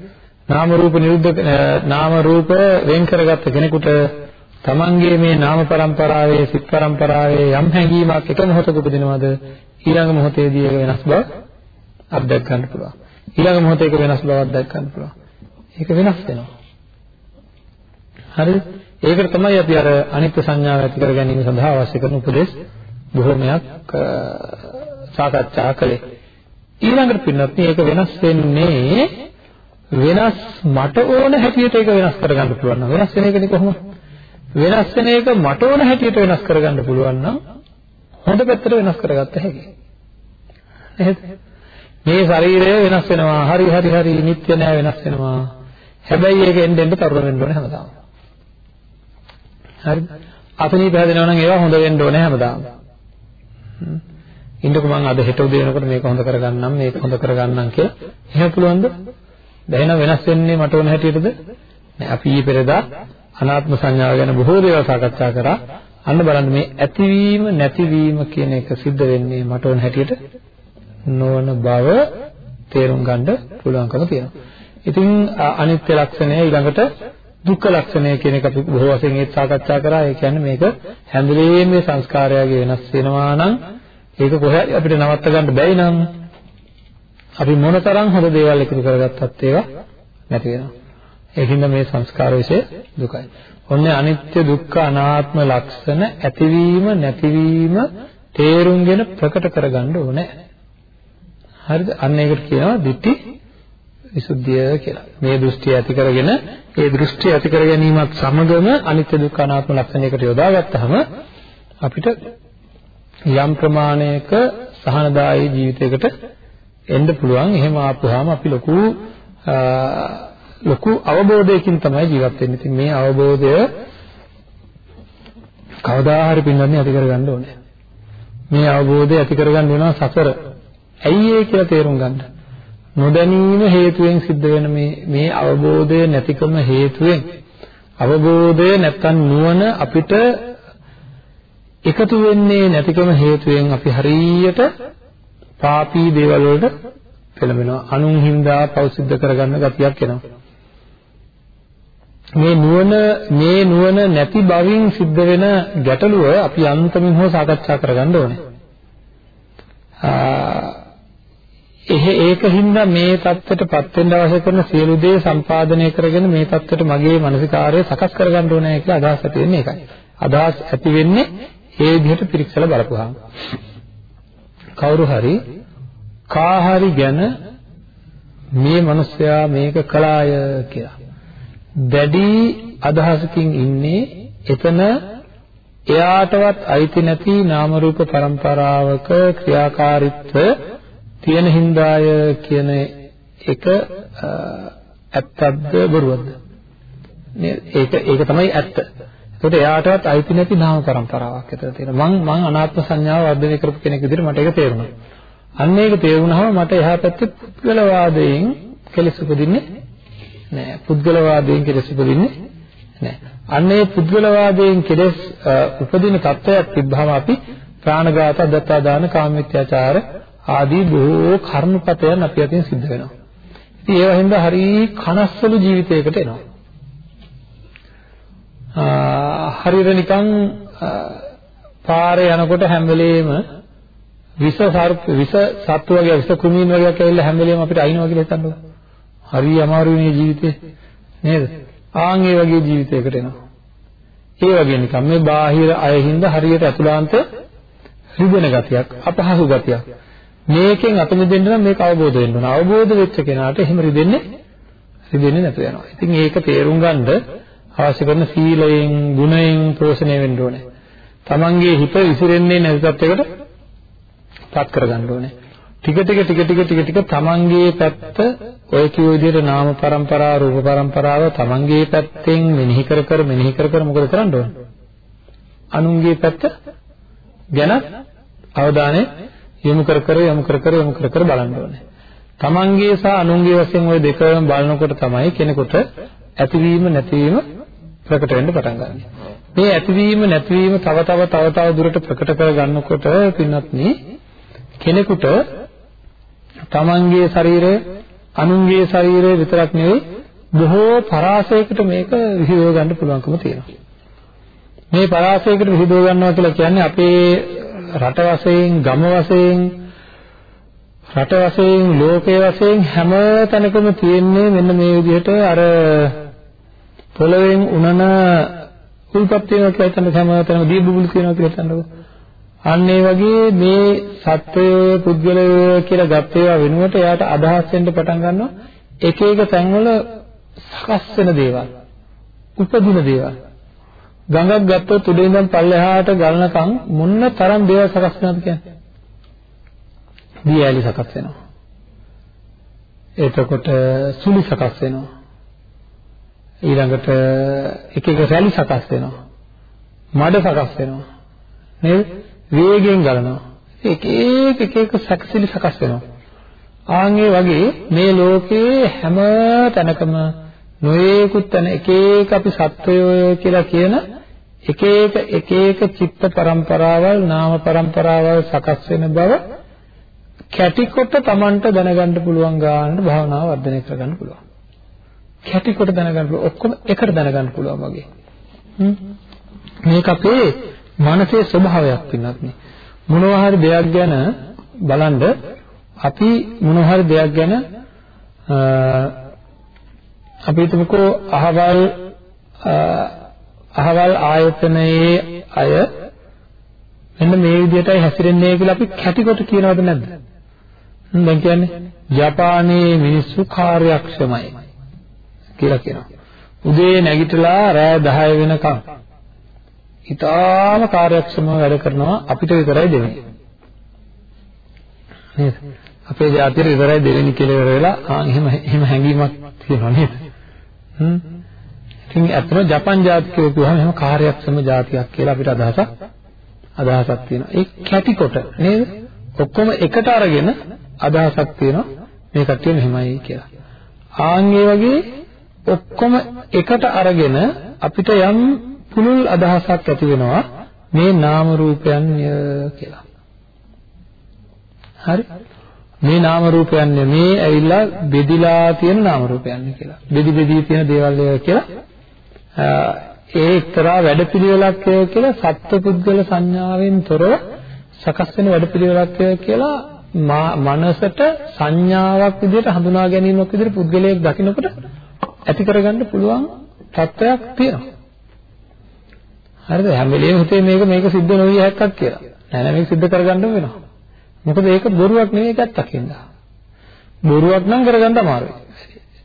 නාම රූප නිරුද්ධ නාම රූප වෙන් කරගත්ත කෙනෙකුට තමන්ගේ මේ නාම પરම්පරාවේ සිත් પરම්පරාවේ යම් හැඟීමක් එක මොහොතක උපදිනවද ඊළඟ මොහොතේදී ඒක වෙනස් බව අත්දැක ගන්න පුළුවන්. ඊළඟ මොහොතේ ඒක වෙනස් බව අත්දැක ගන්න පුළුවන්. ඒක වෙනස් වෙනවා. හරිද? ඒකට තමයි අපි අර අනිත්‍ය සංඥාව ඇති කර ගැනීම සඳහා අවශ්‍ය කරන උපදේශ බොහොමයක් සාකච්ඡා කළේ. ඊළඟට පින්නත් මේක වෙනස් වෙන්නේ වෙනස් මට ඕන හැටියට ඒක වෙනස් කරගන්න පුළුවන් නම් වෙනස් වෙන එකනේ කොහොමද වෙනස් වෙන එක මට ඕන හැටියට වෙනස් කරගන්න පුළුවන් නම් හොඳ පැත්තට වෙනස් කරගත්ත හැකියි. නේද? මේ ශරීරය වෙනස් වෙනවා. හරි හරි හරි නිට්ටය නෑ වෙනස් වෙනවා. හැබැයි ඒක එන්න එන්න තරුණ වෙන්න ඕනේ හැමදාම. හරිද? අතනී පැහැදෙනවා නම් ඒවා හොඳ වෙන්න ඕනේ හැමදාම. ඉන්නකො මම අද හෙට උදේ වෙනකොට මේක හොඳ කරගන්නම් මේක හොඳ කරගන්නම් කියලා. එහෙම පුළුවන්ද? දැන් වෙනස් වෙන්නේ මට ඕන හැටියටද? නෑ අපි ඊ පෙරදා අනාත්ම සංඥාව ගැන බොහෝ දේවල් සාකච්ඡා කරා. අන්න බලන්න මේ ඇතිවීම නැතිවීම කියන එක සිද්ධ වෙන්නේ මට ඕන හැටියට නොවන බව තේරුම් ගන්න පුළුවන්කම තියෙනවා. ඉතින් අනිත්‍ය ලක්ෂණය ඊළඟට දුක්ඛ ලක්ෂණය කියන එක අපි බොහෝ වශයෙන් ඒත් සාකච්ඡා කරා. ඒ කියන්නේ මේක හැම වෙලේම මේ සංස්කාරයගේ වෙනස් වෙනවා නම් ඒක කොහේ අපිට නවත්ත ගන්න බැයි නම් අපි මොනතරම් හොඳ දේවල් එකතු කරගත්තත් ඒවා නැති වෙනවා. ඒකින්ද මේ සංස්කාර વિશે දුකයි. ඔන්නේ අනිත්‍ය දුක්ඛ අනාත්ම ලක්ෂණ ඇතිවීම නැතිවීම තේරුම්ගෙන ප්‍රකට කරගන්න ඕනේ. හරිද? අන්න ඒකට කියනවා ditthi විසුද්ධිය කියලා. මේ දෘෂ්ටිය ඇති කරගෙන ඒ දෘෂ්ටිය ඇති කර ගැනීමත් සමගම අනිත්‍ය දුක්ඛ අනාත්ම ලක්ෂණයකට යොදාගත්තාම අපිට යම් ප්‍රමාණයක සහනදායී ජීවිතයකට එන්න පුළුවන්. එහෙම ආපුවාම අපි ලොකු ලොකු අවබෝධයකින් තමයි ජීවත් වෙන්නේ. ඉතින් මේ අවබෝධය කවදා හරි පින්නන්නේ ඇති කරගන්න ඕනේ. මේ අවබෝධය ඇති කරගන්න වෙනවා සසර. ඇයි ඒ කියලා තේරුම් ගන්න. නොදැනීම හේතුවෙන් සිද්ධ වෙන මේ මේ අවබෝධය නැතිකම හේතුවෙන් අවබෝධය නැත්තම් නුවණ අපිට එකතු වෙන්නේ නැතිකම හේතුවෙන් අපි හරියට පාපී දේවල් වලට පෙළඹෙනවා. අනුන් හින්දා පෞසිද්ධ කරගන්න ගතියක් එනවා. මේ නුවණ මේ නුවණ නැති බවින් සිද්ධ වෙන ගැටලුව අපි අන්තමින් හෝ සාකච්ඡා කරගන්න ඕනේ. එහෙ ඒකින්ද මේ தත්ත්වයටපත් වෙන්න අවශ්‍ය කරන සියලු දේ සම්පාදනය කරගෙන මේ தත්ත්වයට මගේ මානසිකාර්යය සකස් කරගන්න ඕනේ කියලා අදහස් ඇති වෙන්නේ ඒකයි. අදහස් ඇති වෙන්නේ ඒ විදිහට පිරික්සලා බලපුවාම. කවුරු හරි කාහරි ගැන මේ මිනිස්සයා මේක කළාය කියලා. දැඩි අදහසකින් ඉන්නේ එතන එයාටවත් අයිති නැති නාම රූප પરම්පරාවක ක්‍රියාකාරීත්වය තියෙන හින්දාය කියන එක ඇත්තක්ද බොරුවක්ද? ඒක ඒක තමයි ඇත්ත. ඒකට එයාටවත් අයිති නැති නාම પરම්පරාවක් ඇතර තියෙනවා. මං මං අනාත්ම සංඥාව වර්ධනය කරපු කෙනෙක් විදිහට මට ඒක තේරුණා. අන්න ඒක තේරුණාම මට එහා පැත්තේ පුද්ගලවාදයෙන් කෙලෙස් උපදින්නේ නෑ. පුද්ගලවාදයෙන් කෙලෙස් උපදින්නේ නෑ. අන්න ඒ පුද්ගලවාදයෙන් කෙලෙස් උපදින තත්ත්වයක් තිබ්බහම අපි ප්‍රාණඝාත, දත්තා දාන, කාමමිත්‍යාචාර ආදී බොහෝ කර්මපතයන් අපි අතින් සිද්ධ වෙනවා. ඉතින් ඒවා හින්දා හරි කනස්සලු ජීවිතයකට එනවා. හරියට නිකන් පාරේ යනකොට හැම වෙලෙම විස සර්ප විස සත්තු වගේ විස කුමීන් වගේ ඇවිල්ලා හැම වෙලෙම අපිට අයින්නවා කියලා හිතන්නකෝ. හරි අමාරුයි මේ ජීවිතේ නේද? ආන් ඒ වගේ ජීවිතයකට එනවා. ඒ වගේ නිකන් මේ බාහිර අයින්ද හරියට අතුලාන්ත රිදෙන ගතියක්, අපහසු ගතියක්. මේකෙන් අත මිදෙන්න නම් මේක අවබෝධ වෙන්න ඕන. අවබෝධ වෙච්ච කෙනාට එහෙම රිදෙන්නේ රිදෙන්නේ නැතු වෙනවා. ඉතින් ඒක තේරුම් ගන්නද අවශ්‍ය කරන සීලයෙන්, ගුණයෙන් පෝෂණය වෙන්න ඕනේ. තමන්ගේ හිත විසිරෙන්නේ නැති තත්යකට පත් කරගන්න ඕනේ. ටික ටික ටික ටික ටික ටික තමන්ගේ පැත්ත ඔය කියෝ විදිහට නාම પરම්පරා රූප પરම්පරාව තමන්ගේ පැත්තෙන් මෙනෙහි කර කර මෙනෙහි කර කර මොකද කරන්න ඕන? අනුන්ගේ පැත්ත ගැන අවධානය යොමු කර කර යොමු කර කර යොමු කර කර බලන්න ඕනේ. තමන්ගේ සහ අනුන්ගේ වශයෙන් ওই දෙකම බලනකොට තමයි කෙනෙකුට ඇතිවීම නැතිවීම ප්‍රකට වෙන්න පටන් ගන්න. මේ ඇතිවීම නැතිවීම තව තව තව තව දුරට ප්‍රකට කර ගන්නකොට පින්වත්නි කෙනෙකුට තමන්ගේ ශරීරය අනුන්ගේ ශරීරය විතරක් නෙවෙයි බොහෝ පරාසයකට මේක විහිදුව ගන්න පුළුවන්කම තියෙනවා. මේ පරාසයකට විහිදුව ගන්නවා කියලා කියන්නේ අපේ රට වශයෙන්, ගම වශයෙන්, රට වශයෙන්, ලෝකයේ වශයෙන් හැම තැනකම තියෙන්නේ මෙන්න මේ විදිහට අර පොළවෙන් උනන උල්පත් වෙනවා කියලා හිතන්න හැම තැනම දී බුබුලු තියෙනවා කියලා හිතන්නකෝ. අන්න ඒ වගේ මේ සත්වය පුද්ගලය කියලා ගත් ඒවා වෙනුවට එයාට අදහස් වෙන්න පටන් ගන්නවා. එක එක තැන්වල සකස් වෙන දේවල් උපදින දේවල්. ගඟක් ගත්තොත් උඩින් ඉඳන් පල්ලෙහාට ගලනකම් මොන්න තරම් දේවල් සකස් වෙනවද කියන්නේ? දී ඇලි සකස් වෙනවා. එතකොට සුළි සකස් වෙනවා. ඊළඟට එක එක රැලි සකස් වෙනවා. මඩ සකස් වෙනවා. නේද? වේගයෙන් ගලනවා. එක එක එක එක සැකසිලි සකස් වෙනවා. ආන්ගේ වගේ මේ ලෝකයේ හැම තැනකම නොයේකුත් තැන එක එක අපි සත්වයෝ කියලා කියන එක එක එක එක චිත්ත පරම්පරාවල් නාම පරම්පරාවල් සකස් වෙන බව කැටිකොට Tamanට දැනගන්න පුළුවන් ගානට භාවනාව වර්ධනය කරගන්න පුළුවන්. කැටිකොට දැනගන්න පුළුවන් ඔක්කොම එකට දැනගන්න පුළුවන් වගේ. මේක අපේ මනසේ ස්වභාවයක් පින්නත් නේ. මොනවා හරි දෙයක් ගැන බලනද අපි මොනවා හරි දෙයක් ගැන අපි හිතමුකෝ අහවල් අහවල් ආයතනයේ අය මෙන්න මේ විදිහටයි හැසිරෙන්නේ කියලා අපි කැටිකොට කියනවද නැද්ද? දැන් කියන්නේ ජපානයේ මිනිස්සු කාර්යක්ෂමයි කියලා කියනවා. උදේ නැගිටලා රෑ 10 වෙනකම් ඉතාම කාර්යක්ෂමව වැඩ කරනවා අපිට විතරයි දෙන්නේ. නේද? අපේ ජාතියට විතරයි දෙවෙනි කියලා ඉවර වෙලා ආ එහෙම එහෙම හැඟීමක් තියෙනවා නේද? හ්ම්. ඉතින් අතන ජපන් ජාතිකයෝ කියවහම එහෙම කාර්යක්ෂම ජාතියක් කියලා අපිට අදහසක් අදහසක් තියෙනවා. ඒ කැටි කොට නේද? ඔක්කොම එකට අරගෙන අදහසක් තියෙනවා මේ කට්ටිය මෙහෙමයි කියලා. ආන් වගේ ඔක්කොම එකට අරගෙන අපිට යම් පුළුල් අදහසක් ඇති වෙනවා මේ නාම රූපයන් කියලා. හරි? මේ නාම රූපයන් මේ ඇවිල්ලා බෙදිලා තියෙන නාම රූපයන් කියලා. බෙදි බෙදී තියෙන දේවල් කියලා ඒ එක්තරා වැඩපිළිවෙලක් කියලා සත්පුද්ගල සංඥාවෙන් තොරව සකස් වෙන වැඩපිළිවෙලක් කියලා මනසට සංඥාවක් විදිහට හඳුනා ගැනීමක් විදිහට පුද්ගලයෙක් දකිනකොට ඇති කරගන්න පුළුවන් තත්ත්වයක් තියෙනවා. හරිද? හැම වෙලේම හිතේ මේක මේක සිද්ධ නොවිය හැක්කක් කියලා. නෑ නෑ මේක සිද්ධ කරගන්න වෙනවා. මොකද ඒක බොරුවක් නෙවෙයි ඒක ඇත්තක් හින්දා. බොරුවක් නම් කරගන්න අමාරුයි.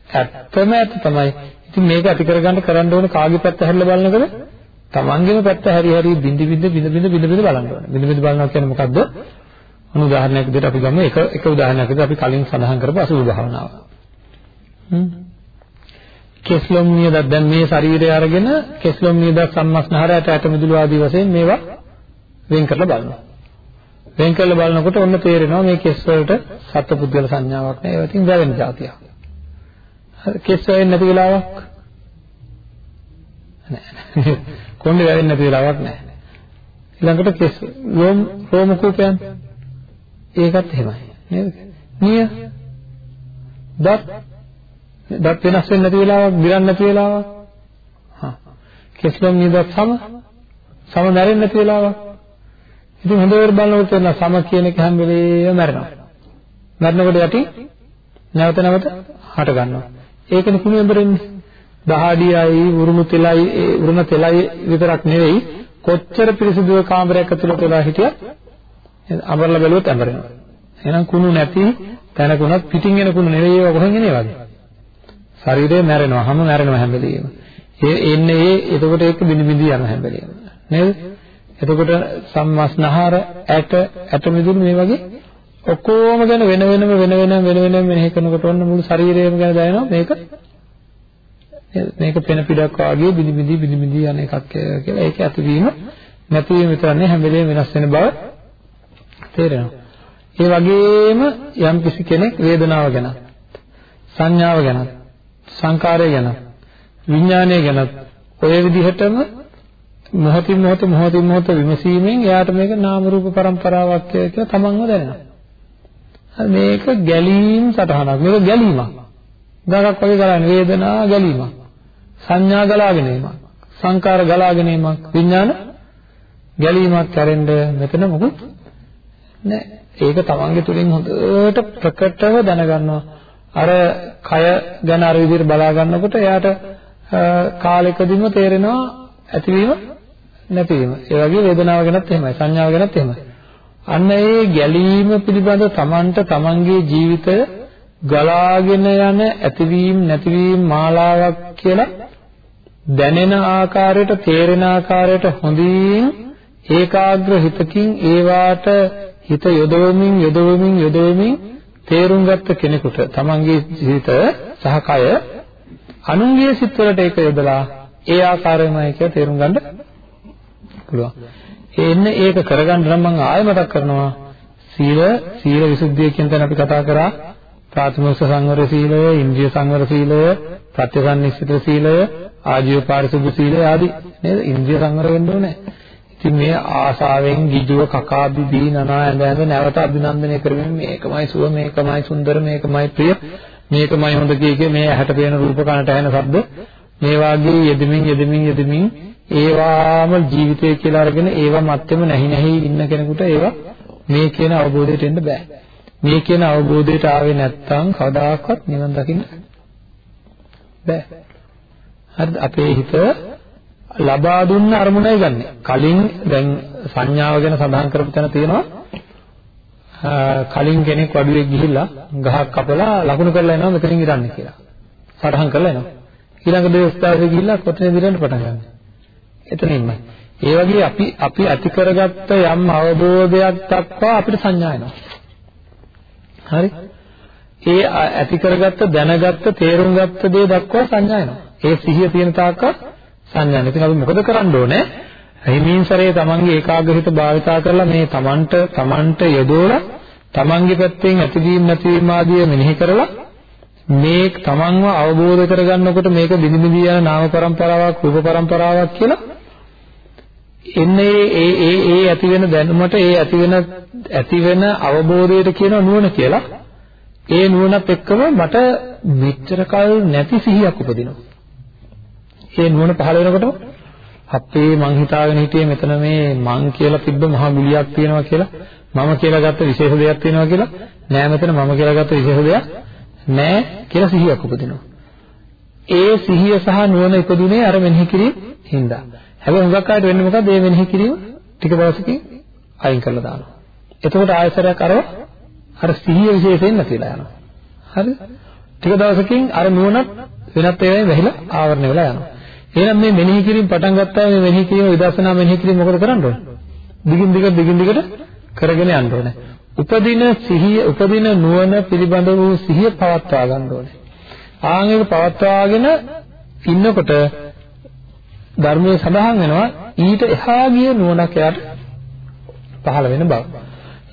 ඇත්තම ඇත්ත තමයි. ඉතින් මේක ඇති කරගන්න කරන්න ඕන කාගේ පැත්ත හැරිලා බලනකද? තමන්ගේම පැත්ත හැරි හැරි බින්දි බින්ද බින්ද බින්ද බින්ද බින්ද බලන්න ඕන. බින්ද බින්ද බලනවා කියන්නේ මොකද්ද? මොන උදාහරණයක් විදිහට අපි ගමු එක එක උදාහරණයක් විදිහට අපි කලින් සඳහන් කරපු අසුභ භාවනාව. හ්ම්. කෙස්ලොම් නියද දැන් මේ ශරීරය අරගෙන කෙස්ලොම් නියද සම්මස්නහරයට ඇට මිදුළු ආදී වශයෙන් මේවා වෙන් කරලා බලනවා. වෙන් කරලා බලනකොට ඔන්න තේරෙනවා මේ කෙස් වලට සත්පුද්ගල සංඥාවක් නෑ ඒවා ඉතින් වැවෙන જાතියක්. හරි කෙස් වෙන්නේ නැති වෙලාවක් නෑ. *laughs* කොණ්ඩේ වැවෙන්නේ නැති වෙලාවක් නෑ. ඊළඟට කෙස් රෝම රෝම කූපයන් ඒකත් එහෙමයි නේද? නිය දත් දත් වෙනස් වෙන්නේ නැති වෙලාවක්, දිරන්නේ නැති වෙලාවක්. හා. කෙස්ලොම් නියදත් සම සම මැරෙන්නේ නැති වෙලාවක්. ඉතින් හොඳට බලනකොට තේරෙනවා සම කියන එක හැම වෙලේම මැරෙනවා. මැරෙනකොට යටි නැවත නැවත හට ගන්නවා. ඒකනේ කුණු ඇඹරෙන්නේ. දහඩියයි උරුමු තෙලයි උරුම තෙලයි විතරක් නෙවෙයි කොච්චර පිරිසිදුව කාමරයක් ඇතුළත වෙලා හිටියත් අඹරලා බැලුවොත් ඇඹරෙනවා. එහෙනම් කුණු නැති තැනකුණත් පිටින් එන කුණු නෙවෙයි ඒවා කොහෙන් එන්නේ වගේ. ශරීරය මැරෙනවා, හැම මැරෙනවා හැම වෙලෙම. ඒ එන්නේ ඒ එතකොට ඒක බිනි බිනි යන හැම වෙලෙම. නේද? එතකොට සම්මස්නහර ඇට ඇට මිදුළු මේ වගේ ඔක්කොම ගැන වෙන වෙනම වෙන වෙනම වෙන වෙනම මෙනෙහි කරනකොට ඔන්න මුළු ශරීරයම ගැන දැනෙනවා මේක මේක පෙන පිටක් වාගේ බිනි බිනි බිනි බිනි යන එකක් කියලා ඒක ඇතිවීම නැතිවීම විතරනේ හැම වෙලේම වෙනස් වෙන බව තේරෙනවා. ඒ වගේම යම් කිසි කෙනෙක් වේදනාව ගැන සංඥාව ගැන සංකාරය ගැන විඥානය ගැන ඔය විදිහටම මොහොතින් මොහොත මොහොතින් මොහොත විමසීමෙන් එයාට මේක නාම රූප પરම්පරාවක් කියලා තමන්ව දැනෙනවා. මේක ගැලීම් සටහනක්. මේක ගැලීමක්. ගඟක් වගේ ගලන වේදනා ගැලීමක්. සංඥා ගලාගෙන ඒමක්. සංකාර ගලාගෙන ඒමක්. විඥාන ගැලීමක් කරෙන්න මෙතන මොකුත් නෑ. ඒක තමන්ගේ තුලින් හොඳට ප්‍රකටව දැනගන්නවා. අර කය ගැන අර විදිහට බලා ගන්නකොට එයාට කාලෙකදීම තේරෙනවා ඇතිවීම නැතිවීම. ඒ වගේ වේදනාව ගැනත් එහෙමයි සංඥාව ගැනත් එහෙමයි. අන්න ඒ ගැලීම පිළිබඳ තමන්ට තමන්ගේ ජීවිතය ගලාගෙන යන ඇතිවීම නැතිවීම මාලාවක් කියලා දැනෙන ආකාරයට තේරෙන ආකාරයට හොඳින් ඒකාග්‍ර හිතකින් ඒවාට හිත යොදවමින් යොදවමින් යොදවමින් තේරුම් ගත්ත කෙනෙකුට තමන්ගේ ජීවිතය සහ කය අනුන්ගේ සිත්වලට ඒක යොදලා ඒ ආකාරයමයි කියලා තේරුම් ගන්න පුළුවන්. එන්නේ ඒක කරගන්න නම් මම ආයෙ මතක් කරනවා සීල සීල විසුද්ධිය කියන තැන අපි කතා කරා ප්‍රාථමික සංවර සීලය, ඉන්ද්‍රිය සංවර සීලය, ප්‍රත්‍යසන්නිස්සිත සීලය, ආජීව පාරිශුද්ධ සීලය ආදී නේද? ඉන්ද්‍රිය සංවර වෙන්න ඕනේ. ඉතින් මේ ආසාවෙන් ගිජුව කකා බිබී නනා ඇඳ ඇඳ නැවත අභිනන්දනය කරමින් මේකමයි සුව මේකමයි සුන්දර මේකමයි ප්‍රිය මේකමයි හොඳ කිය කිය මේ ඇහැට පේන රූප කනට ඇහෙන ශබ්ද මේ වාගේ යෙදමින් යෙදමින් යෙදමින් ඒවාම ජීවිතය කියලා අරගෙන ඒවා මැත්තේම නැහි නැහි ඉන්න කෙනෙකුට ඒවා මේ කියන අවබෝධයට එන්න බෑ. මේ කියන අවබෝධයට ආවේ නැත්නම් කවදාකවත් නිවන් දකින්න බෑ. හරිද? අපේ හිත ලබා දුන්න අරමුණයි ගන්නෙ. කලින් දැන් සංඥාව ගැන සඳහන් කරපු තැන තියෙනවා කලින් කෙනෙක් වඩුවේ ගිහිල්ලා ගහක් කපලා ලකුණු කරලා එනවා මෙතනින් ඉරන්න කියලා. සටහන් කරලා එනවා. ඊළඟ දවස්තාවේ ගිහිල්ලා කොතනද ඉරන්න පටන් ගන්නෙ? එතනින්මයි. ඒ වගේ අපි අපි ඇති කරගත්ත යම් අවබෝධයක් දක්වා අපිට සංඥා එනවා. හරි? ඒ ඇති කරගත්ත දැනගත්ත තේරුම් ගත්ත දේ දක්වා සංඥා එනවා. ඒ සිහිය තියෙන තාක්කල් සංඥාන. ඉතින් අපි මොකද කරන්න ඕනේ? හිමින්සරේ තමන්ගේ ඒකාග්‍රහිත භාවිතා කරලා මේ තමන්ට තමන්ට යොදවලා තමන්ගේ පැත්තෙන් ඇතිවීම නැතිවීම ආදිය මෙනෙහි කරලා මේ තමන්ව අවබෝධ කරගන්නකොට මේක දිනිදිවි යන නාම પરම්පරාවක් රූප પરම්පරාවක් කියලා එන්නේ ඒ ඒ ඒ ඇති වෙන දැනුමට ඒ ඇති වෙන ඇති වෙන අවබෝධයට කියන නුවණ කියලා ඒ නුවණත් එක්කම මට මෙච්චර කල් නැති සිහියක් උපදිනවා ඒ නුවණ පහළ වෙනකොට අපේ මං හිතාගෙන හිටියේ මෙතන මේ මං කියලා තිබ්බ මහා ගුලියක් තියෙනවා කියලා මම කියලා ගත්ත විශේෂ දෙයක් තියෙනවා කියලා නෑ මෙතන මම කියලා ගත්ත විශේෂ දෙයක් නෑ කියලා සිහියක් උපදිනවා. ඒ සිහිය සහ නුවණ ඉපදුනේ අර මෙනෙහි කිරීම හින්දා. හැබැයි හුඟක් අයට වෙන්නේ මොකද? මේ මෙනෙහි කිරීම ටික දවසකින් අයින් කරලා දානවා. එතකොට ආයතරයක් අරව අර සිහිය විශේෂයෙන් නැතිලා යනවා. හරිද? ටික දවසකින් අර නුවණත් වෙනත් ඒවායින් වැහිලා ආවරණය වෙලා යනවා. එහෙනම් මේ මෙනෙහි කිරීම පටන් ගත්තා මේ මෙනෙහි කිරීම විදර්ශනා මෙනෙහි කිරීම මොකද කරන්න ඕනේ? දිගින් දිගට දිගින් දිගට කරගෙන යන්න ඕනේ. උපදින සිහිය උපදින නුවණ පිළිබඳ වූ සිහිය පවත්වා ගන්න ඕනේ. ආන් ඒක පවත්වාගෙන ඉන්නකොට ධර්මයේ සඳහන් වෙනවා ඊට එහා ගිය නුවණක් එයාට පහළ වෙන බව.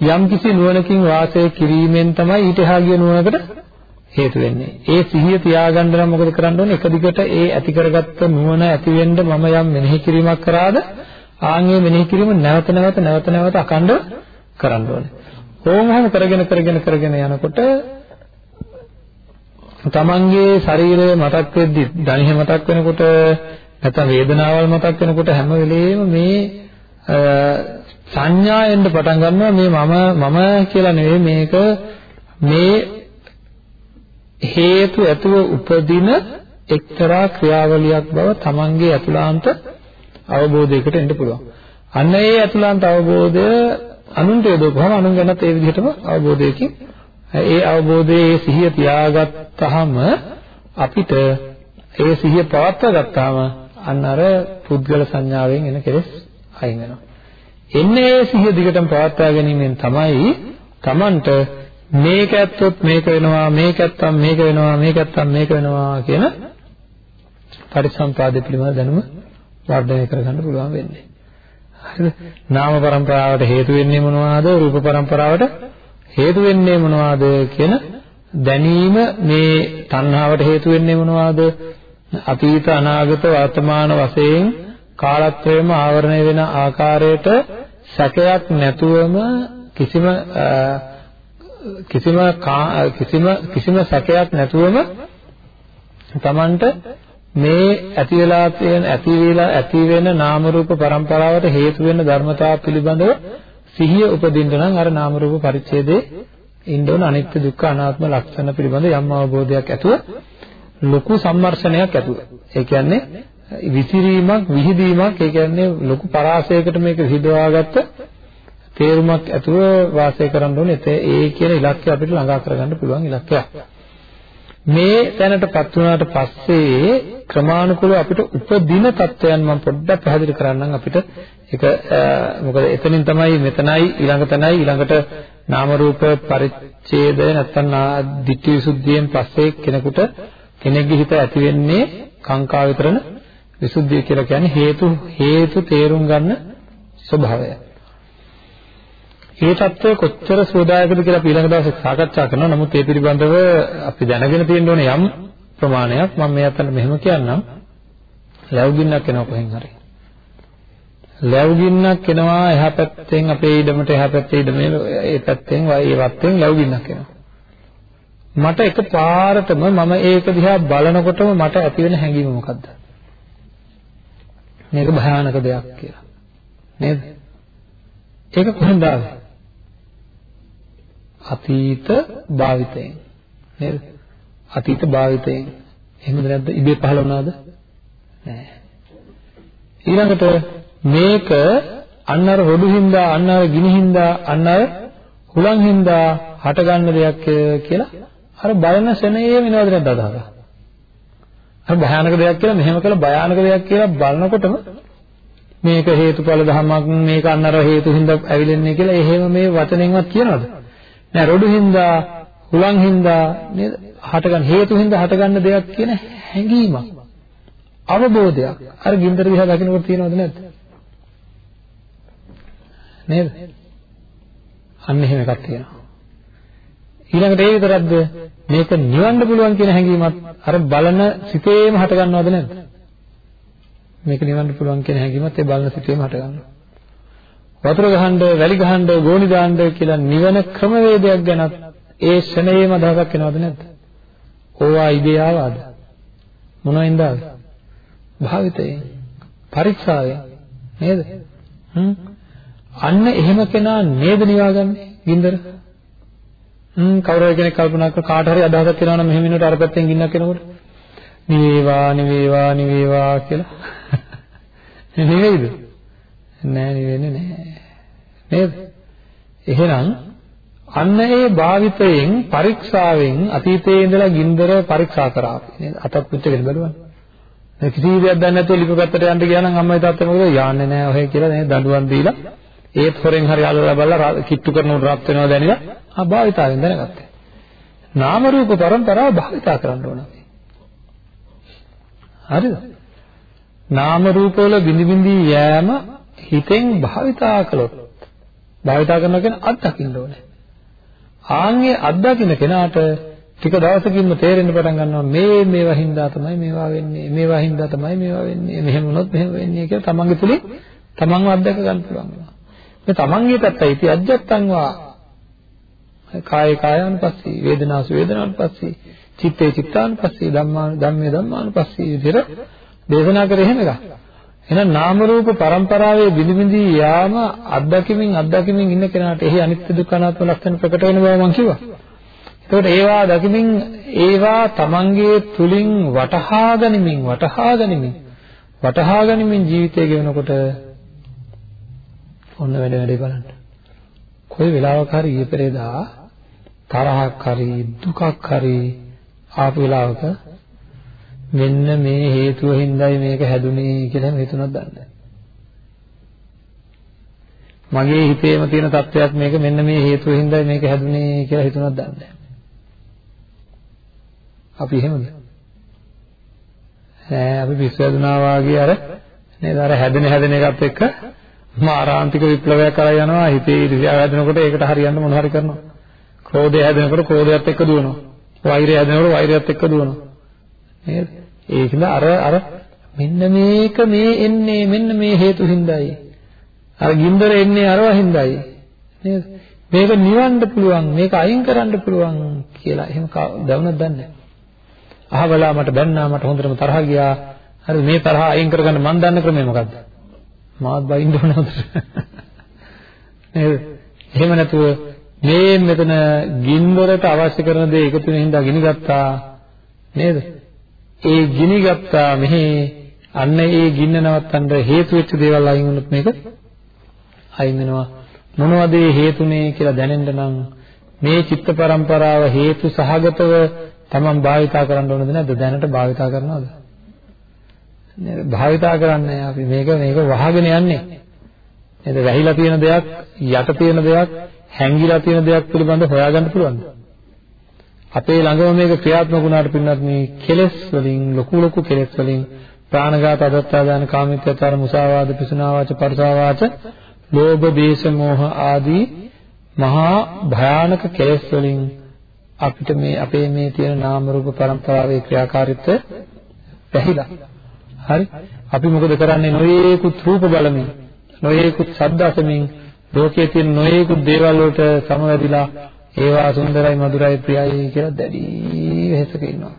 යම් කිසි නුවණකින් වාසය කිරීමෙන් තමයි ඊට එහා ගිය නුවණකට හේතු වෙන්නේ. ඒ සිහිය තියාගන්න නම් මොකද කරන්න ඕනේ? එක දිගට ඒ ඇති කරගත්ත නුවණ ඇති වෙන්න මම යම් මෙනෙහි කිරීමක් කරාද ආන්ගේ මෙනෙහි කිරීම නැවත නැවත නැවත නැවත අකණ්ඩව කරන්න ඕනේ. ඕමහම කරගෙන කරගෙන කරගෙන යනකොට තමන්ගේ ශරීරය මතක් වෙද්දි ධනිය මතක් වෙනකොට නැත්නම් වේදනාවල් මතක් වෙනකොට හැම වෙලෙම මේ සංඥා එන්න පටන් ගන්නවා මේ මම මම කියලා නෙවෙයි මේක මේ හේතු ඇතුව උපදින එක්තරා ක්‍රියාවලියක් බව තමන්ගේ අතුලාන්ත අවබෝධයකට එන්න පුළුවන්. අන්න ඒ අතුලාන්ත අවබෝධය අනුන්ට යොදවපුවම අනුන් ගැනත් ඒ විදිහටම අවබෝධයකින් ඒ අවබෝධයේ ඒ සිහිය තියාගත්තාම අපිට ඒ සිහිය පවත්වා ගත්තාම අන්න අර පුද්ගල සංඥාවෙන් එන කෙලෙස් අයින් වෙනවා. එන්නේ ඒ සිහිය දිගටම පවත්වා ගැනීමෙන් තමයි Tamanට මේක ඇත්තොත් මේක වෙනවා මේක ඇත්තම් මේක වෙනවා මේක ඇත්තම් මේක වෙනවා කියන පරිසම්පාදේ පිළිබඳ දැනුම වර්ධනය කරගන්න පුළුවන් වෙන්නේ. හරිද? නාම પરම්පරාවට හේතු වෙන්නේ මොනවාද? රූප પરම්පරාවට හේතු වෙන්නේ මොනවාද කියන දැනීම මේ තණ්හාවට හේතු වෙන්නේ මොනවාද? අතීත අනාගත වර්තමාන වශයෙන් කාලත්වයේම ආවරණය වෙන ආකාරයට සැකයක් නැතුවම කිසිම කිසිම කිසිම කිසිම සැකයක් නැතුවම Tamanට මේ ඇති වෙලා තියෙන ඇති වෙලා ඇති වෙන නාම රූප પરම්පරාවට හේතු වෙන ධර්මතාව පිළිබඳව සිහිය උපදින්න නම් අර නාම රූප පරිච්ඡේදයේ ඉන්න ඕන අනිත්‍ය දුක්ඛ අනාත්ම ලක්ෂණ පිළිබඳ යම් අවබෝධයක් ඇතුව ලොකු සම්මර්ෂණයක් ඇතුව. ඒ කියන්නේ විසිරීමක් විහිදීමක් ඒ කියන්නේ ලොකු පරාසයකට මේක විහිදවාගත්ත තේරුමක් ඇතුව වාසය කරන්න ඕනේ. ඒ කියන ඉලක්කය අපිට ළඟා කරගන්න පුළුවන් ඉලක්කයක්. මේ තැනටපත් වුණාට පස්සේ ක්‍රමානුකූලව අපිට උපදින தත්වයන් මම පොඩ්ඩක් පැහැදිලි කරන්නම් අපිට ඒක මොකද එතනින් තමයි මෙතනයි ඊළඟ තැනයි ඊළඟට නාම රූප පරිච්ඡේදය නැත්තම් ditthi visuddhiyen පස්සේ කෙනෙකුට කෙනෙක්ගේ හිත ඇති වෙන්නේ කාංකා විතරන විසුද්ධිය කියලා කියන්නේ හේතු හේතු තේරුම් ගන්න ස්වභාවය. මේ தত্ত্বය කොච්චර සෝදායකද කියලා අපි ඊළඟ දවසේ සාකච්ඡා කරනවා. නමුත් ඒ පිළිබඳව අපි දැනගෙන තියෙන්න ඕනේ යම් ප්‍රමාණයක්. මම මේ අතන මෙහෙම කියන්නම්. ලැබුගින්නක් එනවා කොහෙන් හරි. ලැබුගින්නක් එනවා එහා පැත්තෙන් අපේ ඉඩමට එහා පැත්තේ ඉඩමේ ඒ පැත්තෙන් වයි වත්තෙන් ලැබුගින්නක් එනවා. මට එක පාරටම මම ඒක දිහා බලනකොටම මට ඇති වෙන හැඟීම මොකද්ද? මේක භයානක දෙයක් කියලා. නේද? ඒක කොහෙන්ද ආවේ? අතීත භාවිතයෙන්. නේද? අතීත භාවිතයෙන්. එහෙමද නැද්ද? ඉබේ පහළ වුණාද? නෑ. ඊළඟට මේක අන්න අර රොඩු හින්දා අන්න අර ගිනි හින්දා අන්න අර හුලං හින්දා හටගන්න දෙයක් කියලා අර බලන ශරණයේ වෙනවද නැද්ද අදහස? අර භයානක දෙයක් කියලා මෙහෙම කළ භයානක දෙයක් කියලා බලනකොටම මේක හේතුඵල ධමයක් මේක අන්න අර හේතු හින්දා ඇවිලෙන්නේ කියලා එහෙම මේ වචනෙන්වත් කියනවද? නෑ රොඩු හින්දා හුලං හින්දා නේද? හටගන්න හේතු හින්දා හටගන්න දෙයක් කියන හැඟීමක්. අවබෝධයක්. අර ගින්දර දිහා දකින්නකොට තියෙනවද නැද්ද? නේද? අන්න එහෙම එකක් තියෙනවා. ඊළඟට ඒ විතරක්ද මේක නිවන්න පුළුවන් කියන හැඟීමත් අර බලන සිතේම හට ගන්නවද නැද්ද? මේක නිවන්න පුළුවන් කියන හැඟීමත් ඒ බලන සිතේම හට ගන්නවා. වතුර ගහන්න, වැලි ගහන්න, ගෝණි දාන්න කියලා නිවන ක්‍රමවේදයක් ගැනත් ඒ ශනේයම අදහසක් එනවද නැද්ද? ඕවා ඉබේ ආවාද? මොනවෙන්ද ආවේ? භාවිතයෙන්, පරීක්ෂාවෙන් නේද? හ්ම් අන්න එහෙම කෙනා නේද නිවාගන්නේ ගින්දර? හ්ම් කවුරු හරි කෙනෙක් කල්පනා කර කාට හරි අදහසක් එනවා නම් මෙහෙම වෙනකොට අර පැත්තෙන් ගින්නක් එනකොට නිවේවා නිවේවා නිවේවා කියලා *laughs* නෙවෙයිද? නෑ නෙවෙන්නේ නෑ. නේද? එහෙනම් අන්න ඒ භාවිතයෙන් පරීක්ෂාවෙන් අතීතයේ ඉඳලා ගින්දර පරීක්ෂා කරා අපි නේද? අතත් පුච්චගෙන බලුවා. මේ කිසි දෙයක් දන්නේ නැතුව ලිපි පැත්තට යන්න ගියා නම් අම්මයි තාත්තයි මොකද යන්නේ නෑ ඔහෙ කියලා නේද දඬුවම් දීලා ඒත් හොරෙන් හරි අල්ලලා බලලා කිට්ටු කරනකොට රත් වෙනවා දැනিলা ආ භාවිතාවෙන් දැනගත්තා. නාම රූප පරම්පරාව භාවිතා කරන්න ඕන අපි. හරිද? නාම රූපවල බිඳි බිඳි යෑම හිතෙන් භාවිතා කළොත් භාවිතා කරනවා කියන්නේ අත්දකින්න ඕනේ. ආන්ගේ අත්දකින්න කෙනාට ටික දවසකින්ම තේරෙන්න පටන් ගන්නවා මේ මේවා හින්දා තමයි මේවා වෙන්නේ මේවා හින්දා තමයි මේවා වෙන්නේ මෙහෙම වුණොත් මෙහෙම වෙන්නේ කියලා තමන්ගේ තුලින් තමන්ව අත්දක ගන්න පුළුවන් වෙනවා. මේ තමන්ගේ පැත්තයි ඉති අජ්ජත්තංවා කාය කායानुපස්සී වේදනාසු වේදනානුපස්සී චිත්තේ චිත්තානුපස්සී ධම්මා ධම්මේ ධම්මානුපස්සී විදිහට දේශනා කරේ එහෙම එකක්. එහෙනම් නාම රූප පරම්පරාවේ බිඳ බිඳී යාම අත්දැකීමින් අත්දැකීමින් ඉන්න කෙනාට එහි අනිත්‍ය දුක්ඛ අනාත්ම ලක්ෂණ ප්‍රකට වෙන බව මම කිව්වා. එතකොට ඒවා දකිමින් ඒවා තමන්ගේ තුලින් වටහා ගනිමින් වටහා ගනිමින් වටහා ගනිමින් ජීවිතය ගෙවනකොට ඔන්න වැඩ වැඩේ බලන්න. කොයි වෙලාවක හරි ඊයේ පෙරේදා තරහක් හරි දුකක් හරි ආපු වෙලාවක මෙන්න මේ හේතුව හින්දායි මේක හැදුනේ කියලා හිතුණාද දන්නේ මගේ හිතේම තියෙන තත්වයක් මේක මෙන්න මේ හේතුව හින්දායි මේක හැදුනේ කියලා හිතුණාද දන්නේ අපි එහෙමද? නෑ අපි පිස්සු හැදුනා වාගේ අර නේද? අර හැදෙන හැදෙන එකත් එක්ක මාරාන්තික විප්ලවයක් කරා යනවා. හිතේ ඉරිසියාව හැදෙනකොට ඒකට හරියන්න මොන හරි කරනවා. ක්‍රෝධය හැදෙනකොට ක්‍රෝධයත් එක්ක දුවනවා. වෛරය හැදෙනකොට වෛරයත් එක්ක දුවනවා. නේද? ඒකද අර අර මෙන්න මේක මේ එන්නේ මෙන්න මේ හේතු හින්දායි. අර ගින්දර එන්නේ අරවා හින්දායි. නේද? මේක නිවන්න පුළුවන් මේක අයින් කරන්න පුළුවන් කියලා එහෙම දවුනක් දන්නේ අහවලා මට බැන්නා මට හොඳටම තරහ ගියා. හරි මේ තරහ අයින් කරගන්න මම දන්න ක්‍රමය මොකද්ද? මාත් බයින්න ඕන හොඳට. නේද? එහෙම නැතුව මේ මෙතන ගින්දරට අවශ්‍ය කරන දේ එකතු වෙන හින්දා ගිනි ගත්තා. නේද? ඒ ගිනි ගත්තා මෙහි අන්න ඒ ගින්න නවත්තන්න හේතු වෙච්ච දේවල් අයින් වුණොත් මේක අයින් වෙනවා. මොනවද ඒ හේතුනේ කියලා දැනෙන්න නම් මේ චිත්ත පරම්පරාව හේතු සහගතව තමන් භාවිතා කරන්න ඕනද නැද්ද? දැනට භාවිතා කරනවද? භාවිතා කරන්නේ අපි මේක මේක වහගෙන යන්නේ නේද වැහිලා තියෙන දෙයක් යට තියෙන දෙයක් හැංගිලා තියෙන දෙයක් පිළිබඳව හොයාගන්න පුළුවන්ද අපේ ළඟම මේක ක්‍රියාත්මක වුණාට පින්නත් මේ කෙලෙස් වලින් ලොකු ලොකු කෙලෙස් වලින් ප්‍රාණඝාත අදත්තාදාන කාමීත්‍යතර මුසාවාද පිසුනාවාච පරසාවාච ලෝභ දේශ මොහ ආදී මහා භයානක කෙලෙස් වලින් අපිට මේ අපේ මේ තියෙන නාම රූප પરම්පරාවේ ක්‍රියාකාරීත්වය පැහිලා. හරි? අපි මොකද කරන්නේ? නොයේකුත් රූප බලමින් නොයේකුත් ශබ්ද අසමින් ලෝකයේ තියෙන නොයේකුත් දේවල් වලට සමවැදිලා ඒවා සුන්දරයි මధుරයි ප්‍රියයි කියලා දැඩි වෙහසක ඉන්නවා.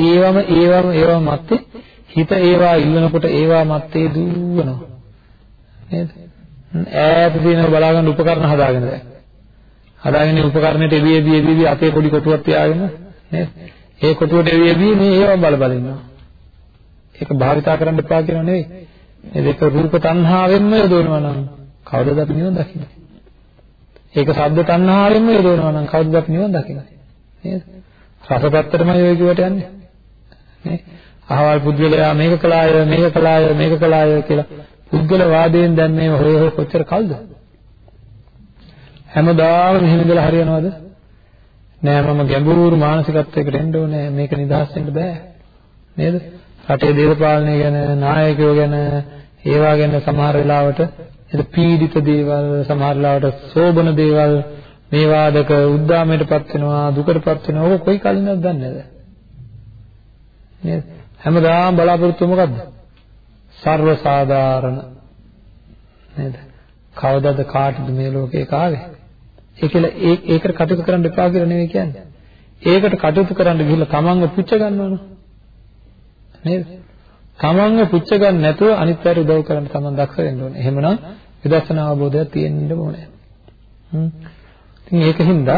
ඒවම ඒවම ඒවම මැත්තේ හිත ඒවා ඉල්ලනකොට ඒවා මැත්තේ දුවනවා. නේද? ඈත තියෙන බලාගන්න උපකරණ හදාගෙන දැන්. හදාගෙන උපකරණයට එවි එවි එවි අපේ පොඩි කොටුවක් තියාගෙන නේද? ඒ කොටුවට එවි එවි මේ ඒවා බල බල ඉන්නවා. ඒක භාවිතා කරන්න එපා කියනවා නෙවෙයි. මේ දෙක රූප තණ්හාවෙන්ම යොදවනවා නම් කවදද අපි නිවන් දකින්නේ? ඒක ශබ්ද තණ්හාවෙන්ම යොදවනවා නම් කවදද අපි නිවන් දකින්නේ? නේද? රසපැත්තටමයි ඔය කිව්වට යන්නේ. නේ? අහවල් පුද්ගලයා මේක කළාය මේක කළාය මේක කළාය කියලා පුද්ගල වාදයෙන් දැන් මේ හොය හොය කොච්චර කල්ද? හැමදාම මෙහෙම ඉඳලා හරියනවද? නෑ මම ගැඹුරු මානසිකත්වයකට එන්න ඕනේ මේක නිදහස් වෙන්න බෑ. නේද? රටේ දේශපාලනය ගැන නායකයෝ ගැන ඒවා ගැන සමහර වෙලාවට එද පීඩිත දේවල් සමහර වෙලාවට සෝබන දේවල් මේ වාදක උද්දාමයටපත් වෙනවා දුකටපත් වෙනවා ඔක කොයි කලින්ද දන්නේ නැද? නේද? හැමදාම බලාපොරොත්තු මොකද්ද? සර්ව සාධාරණ නේද? කවදාද කාටද මේ ලෝකේ කාවේ ඒකල ඒකට කටයුතු කරන්න එපා කියලා නෙවෙයි කියන්නේ. ඒකට කටයුතු කරන්න ගිහිල්ලා තමන්ව පුච්ච ගන්නවනේ. නේද? තමන්ව පුච්ච ගන්න නැතුව අනිත් අයට උදව් කරන්න තමන් දක්ෂ වෙන්න ඕනේ. එහෙමනම් විදර්ශනා අවබෝධයක් තියෙන්න ඕනේ. හ්ම්. ඉතින් ඒකින්ද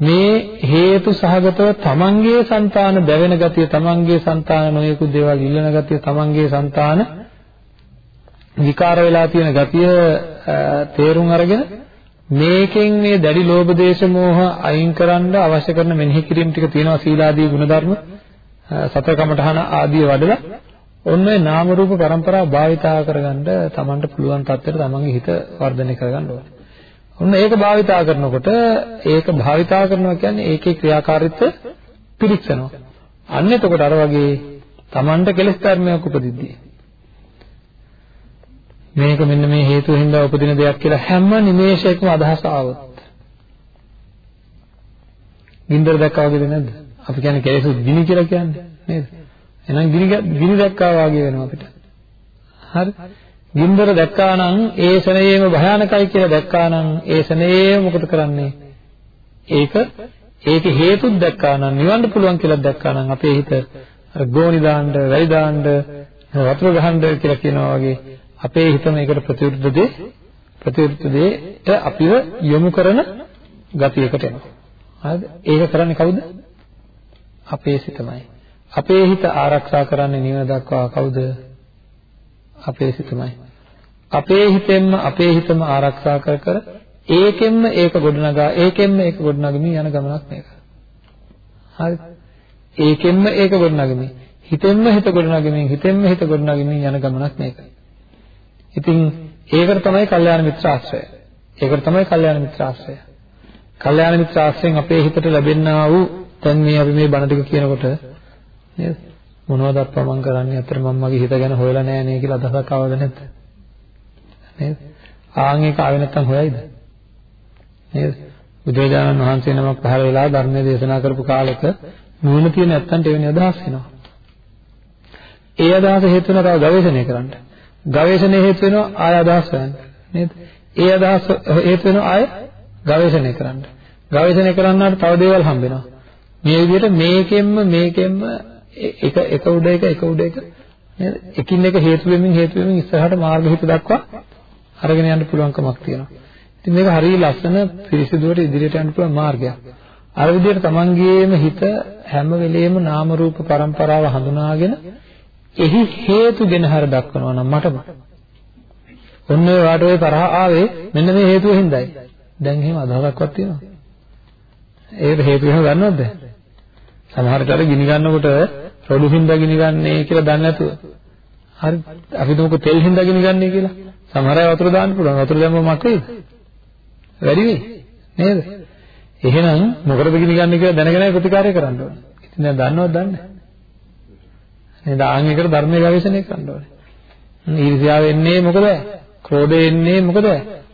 මේ හේතු සහගතව තමන්ගේ సంతාන දැවෙන ගතිය, තමන්ගේ సంతාන නොයෙකුත් දේවල් ඉල්ලන ගතිය, තමන්ගේ సంతාන විකාර වෙලා තියෙන ගතිය තේරුම් අරගෙන මේකෙන් මේ දැඩි ලෝභ දේශ මොහ අයින් කරන්න අවශ්‍ය කරන මෙනෙහි කිරීම ටික තියෙනවා සීලාදී ගුණධර්ම සතර කමඨහන ආදී වඩලා ඔන්න ඒ නාම රූප પરම්පරාව භාවිතා කරගන්න තමන්ට පුළුවන් තත්ත්වයට තමන්ගේ හිත වර්ධනය කරගන්න ඕනේ. ඔන්න ඒක භාවිතා කරනකොට ඒක භාවිතා කරනවා කියන්නේ ඒකේ ක්‍රියාකාරීත්වය පිරික්සනවා. අන්න එතකොට අර වගේ තමන්ට කෙලෙස් ධර්මයක් උපදිද්දී මේක මෙන්න මේ හේතුව හින්දා උපදින දෙයක් කියලා හැම නිමේෂයකම අදහස ආවොත් ගින්දර දැක්කා වගේද නැද්ද? අපි කියන්නේ කෙලෙසුත් ගිනි කියලා කියන්නේ නේද? එහෙනම් ගිනි ගිනි දැක්කා වාගේ වෙනවා අපිට. හරි? ගින්දර දැක්කා නම් ඒ සනේම භයානකයි කියලා දැක්කා නම් ඒ සනේ මොකද කරන්නේ? ඒක ඒකේ හේතුත් දැක්කා නම් නිවන්න පුළුවන් කියලා දැක්කා නම් අපේ හිත අර ගෝණි දාන්න, වැලි දාන්න, වතුර ගහන්න කියලා කියනවා වගේ අපේ හිත මේකට ප්‍රතිවිරුද්ධ දේ ප්‍රතිවිරුද්ධ දෙයට අපිව යොමු කරන ගතියකට එනවා. හරිද? ඒක කරන්නේ කවුද? අපේ සිතමයි. අපේ හිත ආරක්ෂා කරන්නේ නිවන දක්වා කවුද? අපේ සිතමයි. අපේ හිතෙන්ම අපේ හිතම ආරක්ෂා කර කර ඒකෙන්ම ඒක ගොඩනගා ඒකෙන්ම ඒක ගොඩනගමින් යන ගමනක් මේක. හරි. ඒකෙන්ම ඒක ගොඩනගමින් හිතෙන්ම හිත ගොඩනගමින් හිතෙන්ම හිත ගොඩනගමින් යන ගමනක් මේක. ඉතින් ඒකට තමයි කල්යාණ මිත්‍ර ආශ්‍රය. ඒකට තමයි කල්යාණ මිත්‍ර ආශ්‍රය. කල්යාණ මිත්‍ර ආශ්‍රයෙන් අපේ හිතට ලැබෙනා වූ දැන් මේ අපි මේ බණ ටික කියනකොට නේද? මොනවද අප්පා මං කරන්නේ අතර මම මගේ හිත ගැන හොයලා නැහැ නේ කියලා අදහසක් ආවද නැද්ද? නේද? ආන් ඒක ආවේ නැත්තම් හොයයිද? නේද? බුදුරජාණන් වහන්සේ නමක් පහළ වෙලා ධර්මයේ දේශනා කරපු කාලෙක නුවණ තියෙන නැත්තන්ට එවැනි අදහස් එනවා. ඒ අදහස හේතු වෙනවා තව ගවේෂණය කරන්න. ගවේෂණය හේතු වෙනවා ආය අදහස් හොයන්න. නේද? ඒ අදහස් හේතු වෙනවා ආය ගවේෂණය කරන්න. ගවේෂණය කරන්නාට තව දේවල් හම්බ වෙනවා. මේ විදිහට මේකෙන්ම මේකෙන්ම එක එක උඩ එක එක උඩ එක නේද? එකින් එක හේතු වෙමින් හේතු වෙමින් ඉස්සරහට මාර්ග හිත දක්වා අරගෙන යන්න පුළුවන්කමක් තියෙනවා. ඉතින් මේක හරිය ලස්සන පිරිසිදුවට ඉදිරියට යන්න පුළුවන් මාර්ගයක්. අර විදිහට තමන්ගේම හිත හැම වෙලෙම නාම රූප પરම්පරාව හඳුනාගෙන එහි හේතුගෙන හර දක්වනවා නම් මටම ඔන්න ඔය වාට ඔය තරහ ආවේ මෙන්න මේ හේතුව හින්දායි. දැන් එහෙම අදහසක්වත් තියෙනවද? ඒකට හේතු වෙනව දන්නවද? සමහරට අර ගිනි ගන්නකොට රොඩු හින්දා ගිනි ගන්නේ කියලා දන්නේ නැතුව. හරි අපි දුමුක තෙල් හින්දා ගිනි ගන්නේ කියලා. සමහර අය වතුර දාන්න පුළුවන්. වතුර දැම්මම මක් වෙයිද? වැඩි වෙයි. නේද? එහෙනම් මොකටද ගිනි ගන්න කියලා දැනගෙනයි ප්‍රතිකාරය කරන්න ඕනේ. ඉතින් දැන් දන්නවද දන්නේ? නේද? ආන් එකට ධර්මයේ ගවේෂණය කරන්න ඕනේ. ඊර්ෂ්‍යාව එන්නේ මොකද? ක්‍රෝධය එන්නේ මොකද?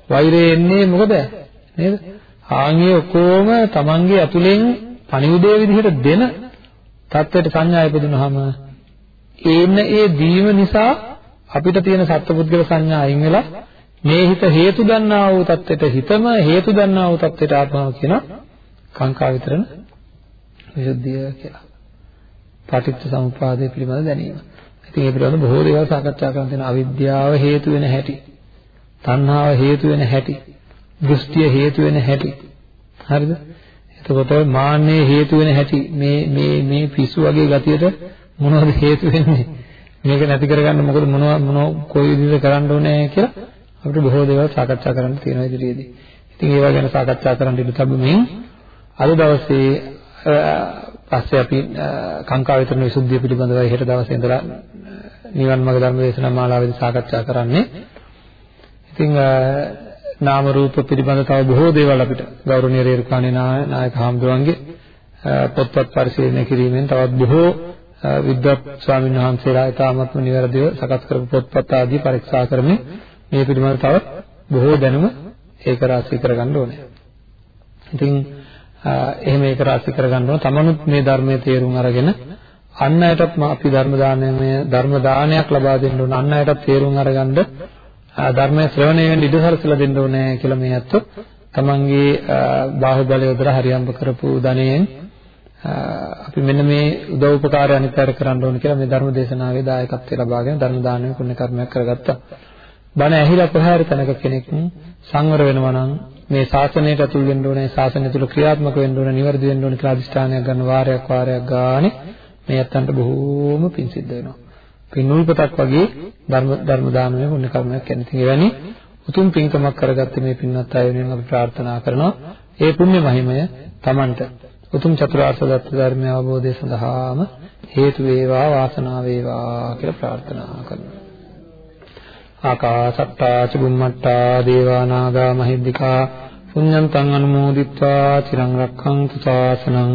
වෛරය එන්නේ මොකද? නේද? ආන්ගේ ඔක්කොම තමන්ගේ අතුලෙන් පණිවිඩය විදිහට දෙන තත්ත්වයට සංඥා ඉපදුනහම ඒන ඒ දීම නිසා අපිට තියෙන සත්පුද්ගල සංඥා අයින් වෙලා මේ හිත හේතු දන්නා වූ தත්ත්වයට හිතම හේතු දන්නා වූ தත්ත්වයට ආත්මාව කියන කාංකා විතරන විසුද්ධිය කියලා. පාටිච්ච සමුපාදය පිළිබඳ දැනීම. ඉතින් ඒ පිළිබඳව බොහෝ දේවල් සාකච්ඡා කරන්න තියෙනවා. අවිද්‍යාව හේතු වෙන හැටි. තණ්හාව හේතු වෙන හැටි. දෘෂ්ටිය හේතු වෙන හැටි. හරිද? එතකොට මාන්නේ හේතු වෙන හැටි මේ මේ මේ පිස්සු වගේ ගතියට මොනවද හේතු වෙන්නේ? මේක නැති කරගන්න මොකද මොනව මොන කොයි විදිහට කරන්න ඕනේ කියලා අපිට බොහෝ දේවල් සාකච්ඡා කරන්න තියෙනවා ඉදිරියේදී. ඉතින් ඒවා ගැන සාකච්ඡා කරන්න ඉඩ තිබුණෙන් අද දවසේ පස්සේ අපි කාංකා විතරන විසුද්ධිය පිළිබඳව හෙට දවසේ ඉඳලා නිවන් මාර්ග ධර්ම දේශනා මාලාවේදී සාකච්ඡා කරන්නේ. ඉතින් නාම රූප පිළිබඳ තව බොහෝ දේවල් අපිට ගෞරවනීය රේරුකාණේ නායක හාමුදුරන්ගේ පොත්පත් පරිශීලනය කිරීමෙන් තවත් බොහෝ විද්වත් ස්වාමීන් වහන්සේලා ඉතාමත්ම නිවැරදිව සකස් කරපු පොත්පත් ආදී පරීක්ෂා කරමින් මේ පිළිබඳව තව බොහෝ දැනුම ඒක රාශී කරගන්න ඕනේ. ඉතින් එහෙම ඒක රාශී කරගන්න ඕන තමනුත් මේ ධර්මයේ තේරුම් අරගෙන අන් අයටත් අපි ධර්ම දානමය ධර්ම දානයක් ලබා දෙන්න ඕන අන් අයටත් තේරුම් අරගන්න ධර්මයේ ශ්‍රවණය වෙන්න ඉඩ සලසලා දෙන්න ඕනේ කියලා මේ අත්තු තමන්ගේ බාහුවලය යොදලා හරියම්බ කරපු ධනයෙන් අපි මෙන්න මේ උදව් උපකාරය අනිත් අයට කරන්න ඕන කියලා මේ ධර්ම දේශනාවේ දායකත්වය ලබාගෙන ධර්ම දානමය පුණ්‍ය කර්මයක් කරගත්තා. බණ ඇහිලා කොහේ තැනක කෙනෙක් සංවර වෙනවා නම් මේ ශාසනයට ඇතුල් වෙන්න ඕනේ ශාසනය තුල ක්‍රියාත්මක වෙන්න ඕනේ නිවැරදි වෙන්න ඕනේ කියලා අදිෂ්ඨානයක් ගන්න වාරයක් වාරයක් ගානේ මේ අත්තන්ට බොහෝම පිං සිද්ධ වෙනවා. පින් උල්පතක් වගේ ධර්ම ධර්ම දානමය පුණ්‍ය කර්මයක් කියන්නේ. ඉතින් එවැනි උතුම් පින්කමක් කරගත්තේ මේ පින්වත් අය වෙනුවෙන් අපි ප්‍රාර්ථනා කරනවා. ඒ පුණ්‍ය මහිමය Tamanට උතුම් චතුරාර්ය සත්‍ය ධර්මය අවබෝධය සඳහාම හේතු වේවා වාසනාව වේවා කියලා ප්‍රාර්ථනා කරනවා. ආකාසත්තා චුම්මත්තා දේවා නාග මහිද්దికා පුඤ්ඤන්තං අනුමෝදිත්වා චිරං රක්ඛන්තු ශාසනං